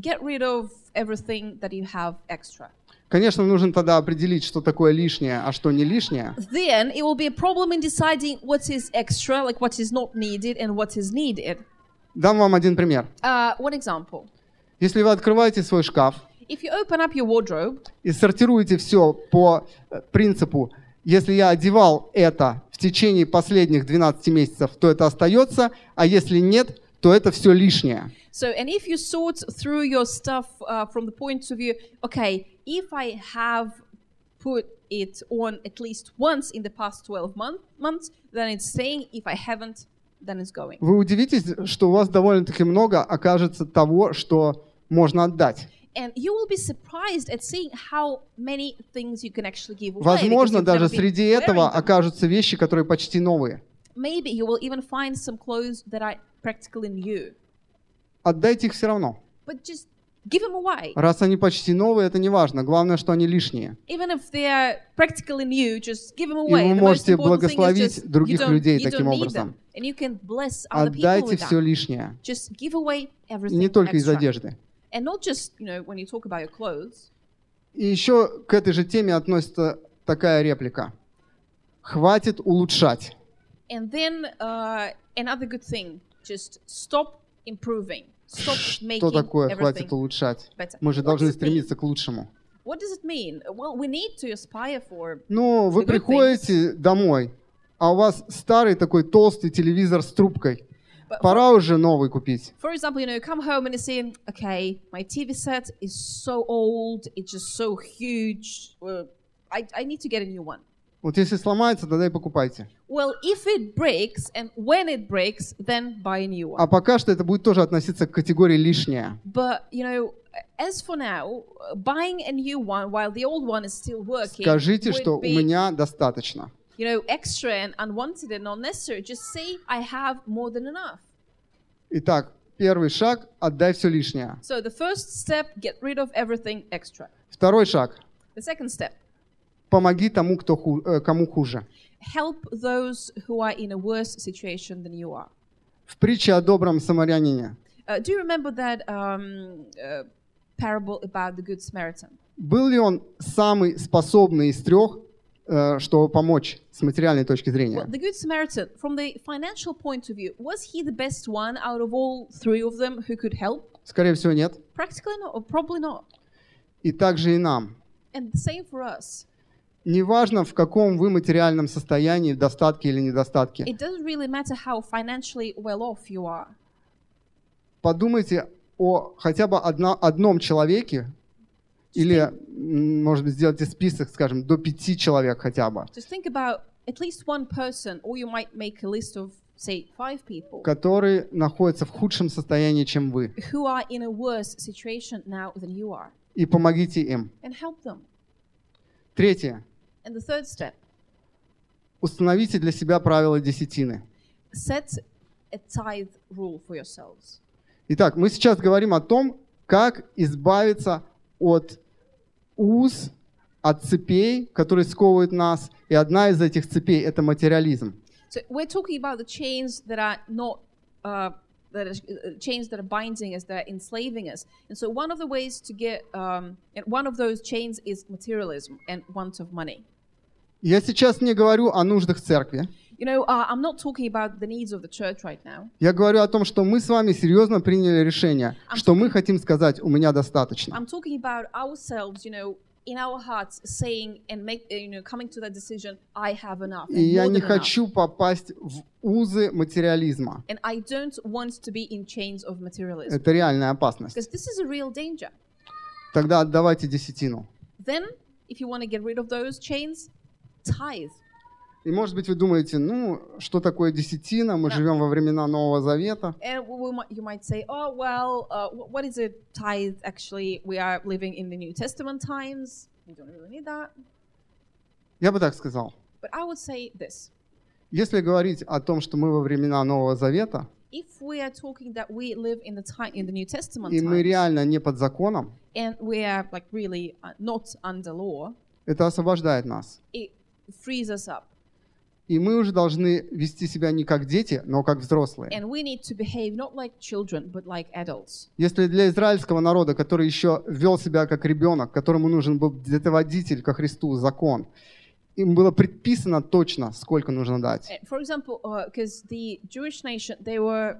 Speaker 1: get rid of everything that you have extra.
Speaker 2: Конечно, нужно тогда определить, что такое лишнее, а что не лишнее.
Speaker 1: Then it will be a problem in deciding what is extra, like what is not needed and what is needed.
Speaker 2: Дам вам один пример.
Speaker 1: Uh, one example.
Speaker 2: Если вы открываете свой шкаф
Speaker 1: If you open up your wardrobe
Speaker 2: и сортируете все по э, принципу, если я одевал это в течение последних 12 месяцев, то это остается, а если нет, то это все лишнее.
Speaker 1: So, and if you sort through your stuff uh, from the point of view, okay, if I have put it on at least once in the past 12 month, months, then it's staying. If I haven't, then it's going.
Speaker 2: Вы удивитесь, что у вас довольно-таки много окажется того, что можно отдать.
Speaker 1: And you will be surprised at seeing how many things you can actually give away.
Speaker 2: Возможно, даже среди этого окажутся вещи, которые почти новые.
Speaker 1: maybe you will even find some clothes that are practically new.
Speaker 2: Отдайте их все равно.
Speaker 1: But just give them away.
Speaker 2: Раз они почти новые, это не важно. Главное, что они лишние.
Speaker 1: Even if they are practically new, just give them
Speaker 2: И
Speaker 1: away.
Speaker 2: вы
Speaker 1: The most
Speaker 2: можете благословить
Speaker 1: just
Speaker 2: других людей таким образом.
Speaker 1: And you can bless other people
Speaker 2: Отдайте
Speaker 1: with
Speaker 2: все
Speaker 1: that.
Speaker 2: лишнее.
Speaker 1: Just give away
Speaker 2: И
Speaker 1: everything
Speaker 2: не только из
Speaker 1: extra.
Speaker 2: одежды.
Speaker 1: And not just, you know, when you talk about your clothes.
Speaker 2: И еще к этой же теме относится такая реплика. Хватит улучшать.
Speaker 1: And then uh, another good thing, just stop improving.
Speaker 2: Что такое хватит улучшать? Мы же должны стремиться к лучшему. Ну, вы приходите домой, а у вас старый такой толстый телевизор с трубкой. Пора уже новый купить.
Speaker 1: for example, you know, come home and you say, okay, my TV set is so old, it's just so huge. Uh, I, I need to get a new one.
Speaker 2: Вот если сломается, тогда и покупайте.
Speaker 1: Well, if it breaks and when it breaks, then buy a new one.
Speaker 2: А пока что это будет тоже относиться к категории лишнее.
Speaker 1: But you know, as for now, uh, buying a new one while the old one is still working
Speaker 2: Скажите, что у
Speaker 1: be,
Speaker 2: меня достаточно.
Speaker 1: you know, extra and unwanted and unnecessary. Just say I have more than enough.
Speaker 2: Итак, первый шаг – отдай все лишнее.
Speaker 1: So the first step, get rid of everything extra.
Speaker 2: Второй шаг
Speaker 1: The second step, –
Speaker 2: помоги тому, кто ху- э, кому хуже.
Speaker 1: help those who are in a worse situation than you are.
Speaker 2: В притче о добром самарянине
Speaker 1: Uh, do you remember that um, uh, parable about the Good Samaritan?
Speaker 2: был ли он самый способный из трех, э, чтобы помочь с материальной точки
Speaker 1: Well,
Speaker 2: зрения?
Speaker 1: the Good Samaritan, from the financial point of view, was he the best one out of all three of them who could help?
Speaker 2: Скорее всего, нет.
Speaker 1: Practically not, or probably not.
Speaker 2: И также и нам.
Speaker 1: And the same for us.
Speaker 2: Неважно, в каком вы материальном состоянии, в достатке или недостатке.
Speaker 1: It doesn't really matter how financially well off you are.
Speaker 2: Подумайте о хотя бы одна- одном человеке, или, может быть, сделайте список, скажем, до пяти человек хотя бы,
Speaker 1: Just think about at least one person, or you might make a list of, say, five people
Speaker 2: которые находятся в худшем состоянии, чем вы,
Speaker 1: who are in a worse situation now than you are,
Speaker 2: и помогите им.
Speaker 1: and help them.
Speaker 2: Третье.
Speaker 1: And the third step,
Speaker 2: Установите для себя правила десятины.
Speaker 1: set a tithe rule for yourselves.
Speaker 2: Итак, мы сейчас говорим о том, как избавиться от уз, от цепей, которые сковывают нас. И одна из этих цепей – это материализм.
Speaker 1: So we're talking about the chains that are not uh, that are uh, chains that are binding us, that are enslaving us. And so one of the ways to get um, and one of those chains is materialism and want of money.
Speaker 2: Я сейчас не говорю о нуждах церкви.
Speaker 1: You know, uh, I'm not talking about the needs of the church right now.
Speaker 2: Я говорю о том, что мы с вами серьезно приняли решение, что мы хотим сказать «у меня достаточно».
Speaker 1: I'm talking about ourselves, you know, in our hearts, saying and make, uh, you know, coming to that decision, I have enough.
Speaker 2: И я не хочу попасть в узы материализма.
Speaker 1: And I don't want to be in chains of materialism
Speaker 2: Это реальная опасность.
Speaker 1: because this is a real danger.
Speaker 2: Тогда отдавайте десятину.
Speaker 1: Then, if you want to get rid of those chains, tithe.
Speaker 2: И может быть вы думаете, ну, что такое десятина? Мы
Speaker 1: Да.
Speaker 2: живем во времена Нового Завета.
Speaker 1: And we might, you might say, oh, well, uh, wh- what is a tithe? Actually, we are living in the New Testament times. We don't really need that.
Speaker 2: Я бы так сказал.
Speaker 1: But I would say this.
Speaker 2: Если говорить о том, что мы во времена Нового Завета,
Speaker 1: If we are talking that we live in the time in the New Testament
Speaker 2: и мы реально не под законом,
Speaker 1: and we are like really uh, not under law,
Speaker 2: это освобождает нас.
Speaker 1: it frees us up.
Speaker 2: И мы уже должны вести себя не как дети, но как взрослые.
Speaker 1: And we need to behave not like children, but like adults.
Speaker 2: Если для израильского народа, который еще вел себя как ребенок, которому нужен был где-то водитель ко Христу, закон, им было предписано точно, сколько нужно дать.
Speaker 1: Uh, For example, because the Jewish nation, they were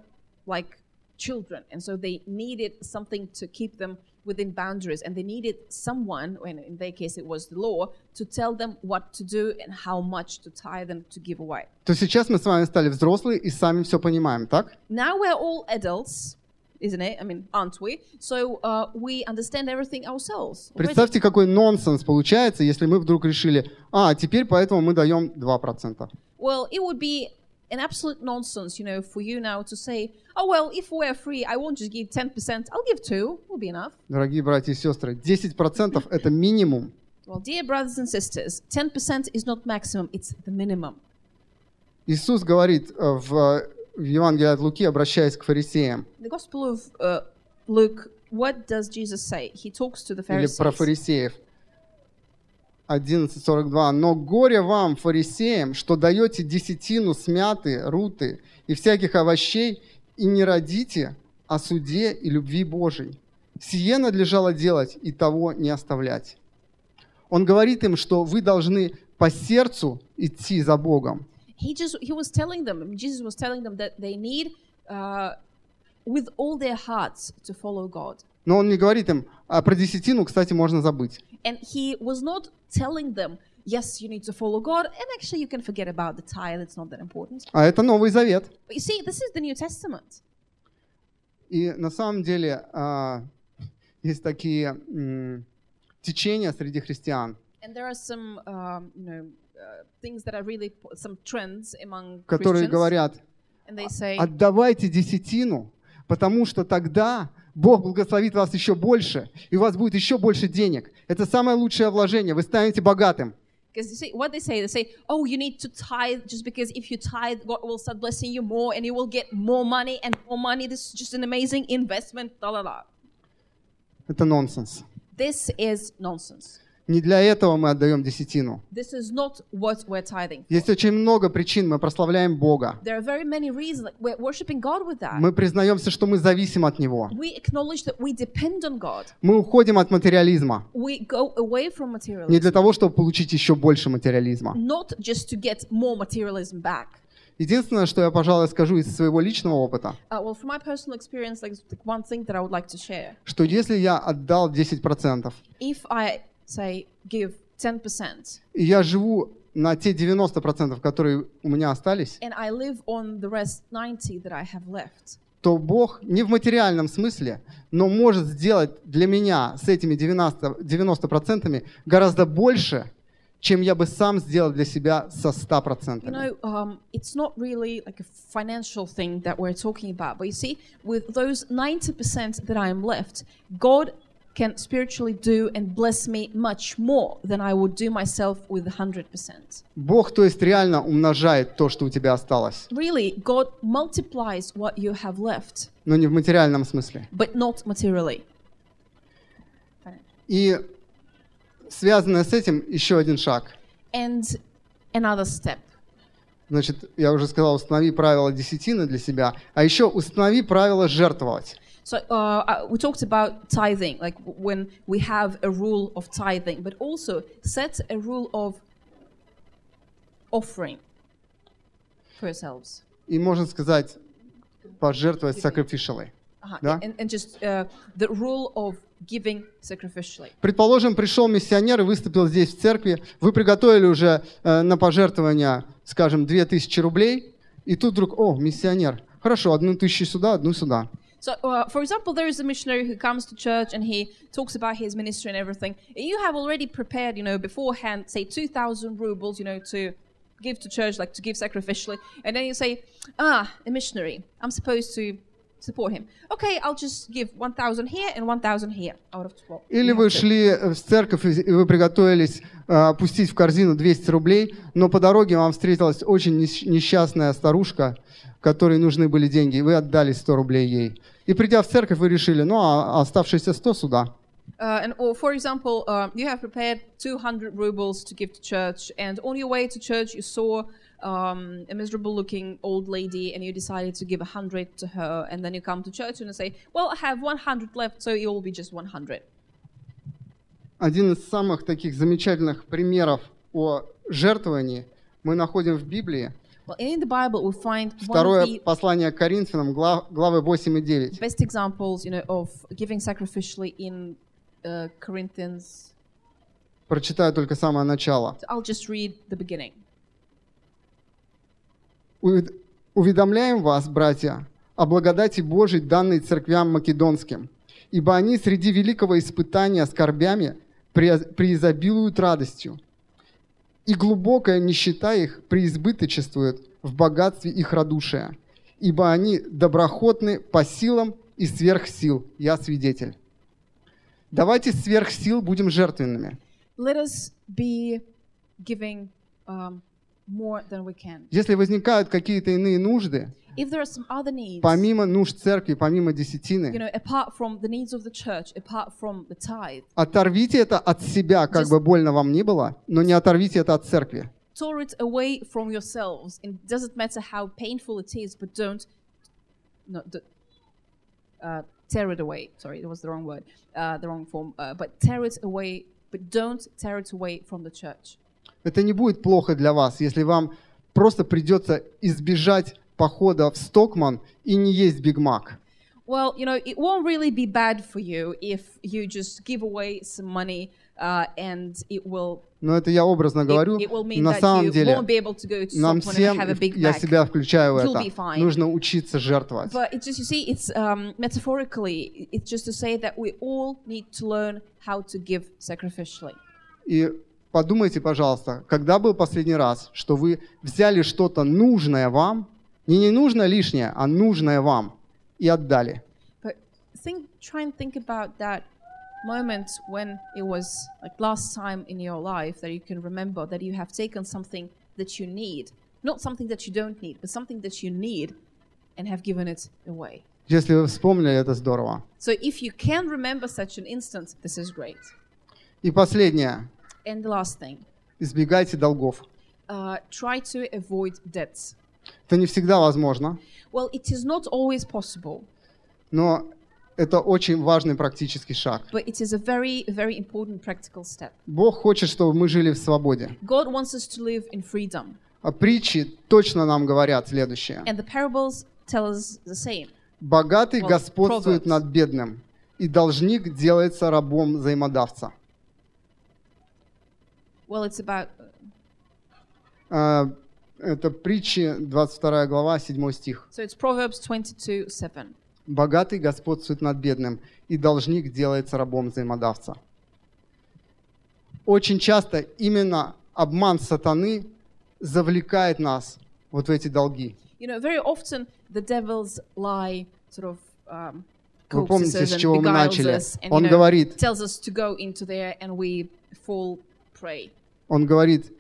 Speaker 1: like children, and so they needed something to keep them within boundaries, and they needed someone, and in their case it was the law, to tell them what to do and how much to tithe and to give away.
Speaker 2: То сейчас мы с вами стали взрослые и сами все понимаем, так?
Speaker 1: Now we're all adults, isn't it? I mean, aren't we? So uh, we understand everything ourselves. already.
Speaker 2: Представьте, какой нонсенс получается, если мы вдруг решили, а, теперь поэтому мы даем 2%.
Speaker 1: Well, it would be an absolute nonsense, you know, for you now to say, oh, well, if we're free, I won't just give 10%, I'll give 2, will be enough.
Speaker 2: Дорогие братья и сестры, 10% это минимум.
Speaker 1: Well, dear brothers and sisters, 10% is not maximum, it's the minimum.
Speaker 2: Иисус говорит э, в, в Евангелии от Луки, обращаясь к фарисеям,
Speaker 1: The Gospel of uh, Luke, what does Jesus say? He talks to the
Speaker 2: или про
Speaker 1: Pharisees.
Speaker 2: фарисеев. 11.42. «Но горе вам, фарисеям, что даете десятину смяты, руты и всяких овощей, и не родите о суде и любви Божией. Сие надлежало делать и того не оставлять». Он говорит им, что вы должны по сердцу идти за Богом,
Speaker 1: He just he was telling them, Jesus was telling them that they need uh, with all their hearts to follow God.
Speaker 2: но он не говорит им, а про десятину, кстати, можно забыть.
Speaker 1: And he was not telling them, yes, you need to follow God, and actually you can forget about the tithe, it's not that important.
Speaker 2: А это Новый Завет.
Speaker 1: But you see, this is the New Testament.
Speaker 2: И на самом деле а, есть такие м, течения среди христиан,
Speaker 1: And there are some, um, you know, uh, things that are really po- some trends among
Speaker 2: которые
Speaker 1: Christians,
Speaker 2: говорят,
Speaker 1: and they say,
Speaker 2: отдавайте десятину, потому что тогда Бог благословит вас еще больше, и у вас будет еще больше денег. Это самое лучшее вложение, вы станете богатым.
Speaker 1: because you see what they say, they say, oh, you need to tithe just because if you tithe, God will start blessing you more, and you will get more money and more money. This is just an amazing investment. La la la.
Speaker 2: Это нонсенс.
Speaker 1: This is nonsense.
Speaker 2: Не для этого мы отдаем десятину.
Speaker 1: This is not what we're tithing.
Speaker 2: Есть очень много причин, мы прославляем Бога.
Speaker 1: There are very many reasons. We're worshiping God with that.
Speaker 2: Мы признаемся, что мы зависим от Него.
Speaker 1: we acknowledge that we depend on God.
Speaker 2: Мы уходим от материализма.
Speaker 1: We go away from materialism,
Speaker 2: Не для того, чтобы получить еще больше материализма.
Speaker 1: not just to get more materialism back.
Speaker 2: Единственное, что я, пожалуй, скажу из своего личного опыта,
Speaker 1: Uh, well, like like like share:
Speaker 2: что если я отдал 10%,
Speaker 1: if I say give ten percent
Speaker 2: и я живу на те 90%, которые у меня остались,
Speaker 1: and I live on the rest ninety that I have left,
Speaker 2: то Бог не в материальном смысле, но может сделать для меня с этими 90%, 90% гораздо больше, чем я бы сам сделал для себя со 100%.
Speaker 1: you know, um, it's not really like a financial thing that we're talking about. But you see, with those ninety percent that I am left, God can spiritually do and bless me much more than I would do myself with hundred percent.
Speaker 2: Бог, то есть, реально умножает то, что у тебя осталось,
Speaker 1: Really, God multiplies what you have left,
Speaker 2: но не в материальном смысле.
Speaker 1: but not materially.
Speaker 2: И связанное с этим еще один шаг.
Speaker 1: And another step.
Speaker 2: Значит, я уже сказал, установи правила десятины для себя, а еще установи правила жертвовать.
Speaker 1: So uh, uh, we talked about tithing, like when we have a rule of tithing, but also set a rule of offering for yourselves.
Speaker 2: И можно сказать, пожертвовать sacrificially.
Speaker 1: Uh-huh.
Speaker 2: Да.
Speaker 1: And, and just uh, the rule of giving sacrificially.
Speaker 2: Предположим, пришел миссионер и выступил здесь в церкви, вы приготовили уже э, на пожертвование, скажем, 2000 рублей, и тут вдруг, о, миссионер, хорошо, одну тысячу сюда, одну сюда.
Speaker 1: So, uh, for example, there is a missionary who comes to church and he talks about his ministry and everything. You have already prepared, you know, beforehand, say 2,000 rubles, you know, to give to church, like to give sacrificially. And then you say, ah, a missionary, I'm supposed to support him. Okay, I'll just give 1,000 here and 1,000 here out of 12.
Speaker 2: Или вы шли э, в церковь, и вы приготовились э, пустить в корзину 200 рублей, но по дороге вам встретилась очень несч- несчастная старушка, которой нужны были деньги, и вы отдали 100 рублей ей. И придя в церковь, вы решили, ну, а оставшиеся 100 сюда.
Speaker 1: Uh, and or for example, uh, you have prepared 200 rubles to give to church, and on your way to church, you saw um, a miserable-looking old lady, and you decided to give 100 to her. And then you come to church and you say, "Well, I have 100 left, so it will be just 100."
Speaker 2: Один из самых таких замечательных примеров о жертвовании мы находим в Библии.
Speaker 1: Well, in the Bible, we find one of
Speaker 2: Второе послание к Коринфянам, глав- главы 8 и 9.
Speaker 1: best examples, you know, of giving sacrificially in uh, Corinthians.
Speaker 2: Прочитаю только самое начало.
Speaker 1: So I'll just read the beginning.
Speaker 2: Увед- Уведомляем вас, братья, о благодати Божией, данной церквям македонским, ибо они среди великого испытания скорбями преиз- преизобилуют радостью, и глубокая нищета их преизбыточествует в богатстве их радушия, ибо они доброхотны по силам и сверх сил. Я свидетель. Давайте сверх сил будем жертвенными.
Speaker 1: Let us be giving um, more than we can.
Speaker 2: Если возникают какие-то иные нужды,
Speaker 1: If there are some other needs,
Speaker 2: помимо нужд церкви, помимо
Speaker 1: you
Speaker 2: десятины,
Speaker 1: know, apart from the needs of the church, apart from the tithe,
Speaker 2: оторвите это от себя, как бы больно вам ни было, но не оторвите это от церкви.
Speaker 1: tore it away from yourselves. And it doesn't matter how painful it is, but don't, no, d- uh, tear it away. Sorry, it was the wrong word, uh, the wrong form. Uh, but tear it away, but don't tear it away from the church.
Speaker 2: Это не будет плохо для вас, если вам просто придется избежать похода в Стокман и не есть Биг Мак.
Speaker 1: Well, you know, it won't really be bad for you if you just give away some money uh, and it will
Speaker 2: Но это я образно
Speaker 1: it,
Speaker 2: говорю.
Speaker 1: it will mean
Speaker 2: На самом деле,
Speaker 1: to to
Speaker 2: нам всем, я себя включаю в это, нужно учиться жертвовать.
Speaker 1: But it's just you see, it's um, metaphorically. It's just to say that we all need to learn how to give sacrificially.
Speaker 2: И подумайте, пожалуйста, когда был последний раз, что вы взяли что-то нужное вам, не не нужно лишнее, а нужное вам, и отдали.
Speaker 1: But think, try and think about that moment when it was like last time in your life that you can remember that you have taken something that you need, not something that you don't need, but something that you need, and have given it away.
Speaker 2: Если вы вспомнили, это здорово.
Speaker 1: So if you can remember such an instance, this is great.
Speaker 2: И последнее.
Speaker 1: And the last thing,
Speaker 2: Избегайте долгов.
Speaker 1: uh, try to avoid debts.
Speaker 2: Это не всегда возможно,
Speaker 1: Well, it is not always possible,
Speaker 2: но это очень важный практический шаг.
Speaker 1: but it is a very, very important practical step.
Speaker 2: Бог хочет, чтобы мы жили в свободе.
Speaker 1: God wants us to live in freedom,
Speaker 2: А притчи точно нам говорят следующее.
Speaker 1: and the parables tell us the same.
Speaker 2: Богатый
Speaker 1: Well,
Speaker 2: господствует
Speaker 1: Proverbs.
Speaker 2: над бедным, и должник делается рабом взаимодавца.
Speaker 1: Well, it's about
Speaker 2: А, Это притчи, 22 глава, 7 стих.
Speaker 1: so it's Proverbs 22 7.
Speaker 2: Богатый господствует над бедным, и должник делается рабом взаимодавца. Очень часто именно обман сатаны завлекает нас вот в эти долги.
Speaker 1: You know, very often the devil's lie sort of um,
Speaker 2: Вы помните, с чего мы начали?
Speaker 1: us and you
Speaker 2: Он
Speaker 1: know,
Speaker 2: говорит,
Speaker 1: tells us to go into there and we fall prey.
Speaker 2: он говорит,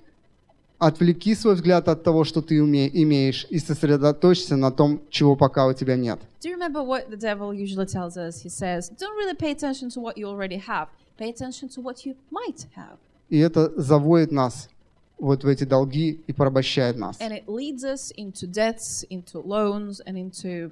Speaker 2: отвлеки свой взгляд от того, что ты уме- имеешь, и сосредоточься на том, чего пока у тебя нет.
Speaker 1: Do you remember what the devil usually tells us? He says, Don't really pay attention to what you already have, pay attention to what you might have.
Speaker 2: И это заводит нас вот в эти долги и порабощает нас.
Speaker 1: And it leads us into debts, into loans, and into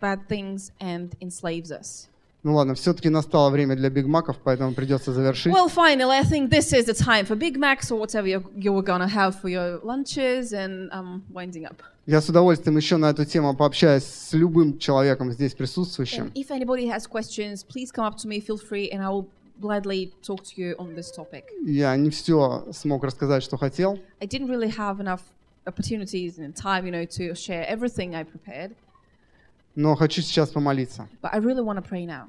Speaker 1: bad things and enslaves us.
Speaker 2: Ну ладно, все-таки настало время для бигмаков, поэтому придется завершить.
Speaker 1: Well, finally, I think this is the time for Big Macs or whatever you're, you were to have for your lunches, and I'm winding up.
Speaker 2: Я с удовольствием еще на эту тему пообщаюсь с любым человеком здесь присутствующим.
Speaker 1: And if anybody has questions, please come up to me, feel free, and I will gladly talk to you on this topic.
Speaker 2: Я не все смог рассказать, что хотел,
Speaker 1: I didn't really have enough opportunities and time, you know, to share everything I prepared,
Speaker 2: но хочу сейчас помолиться.
Speaker 1: but I really pray now.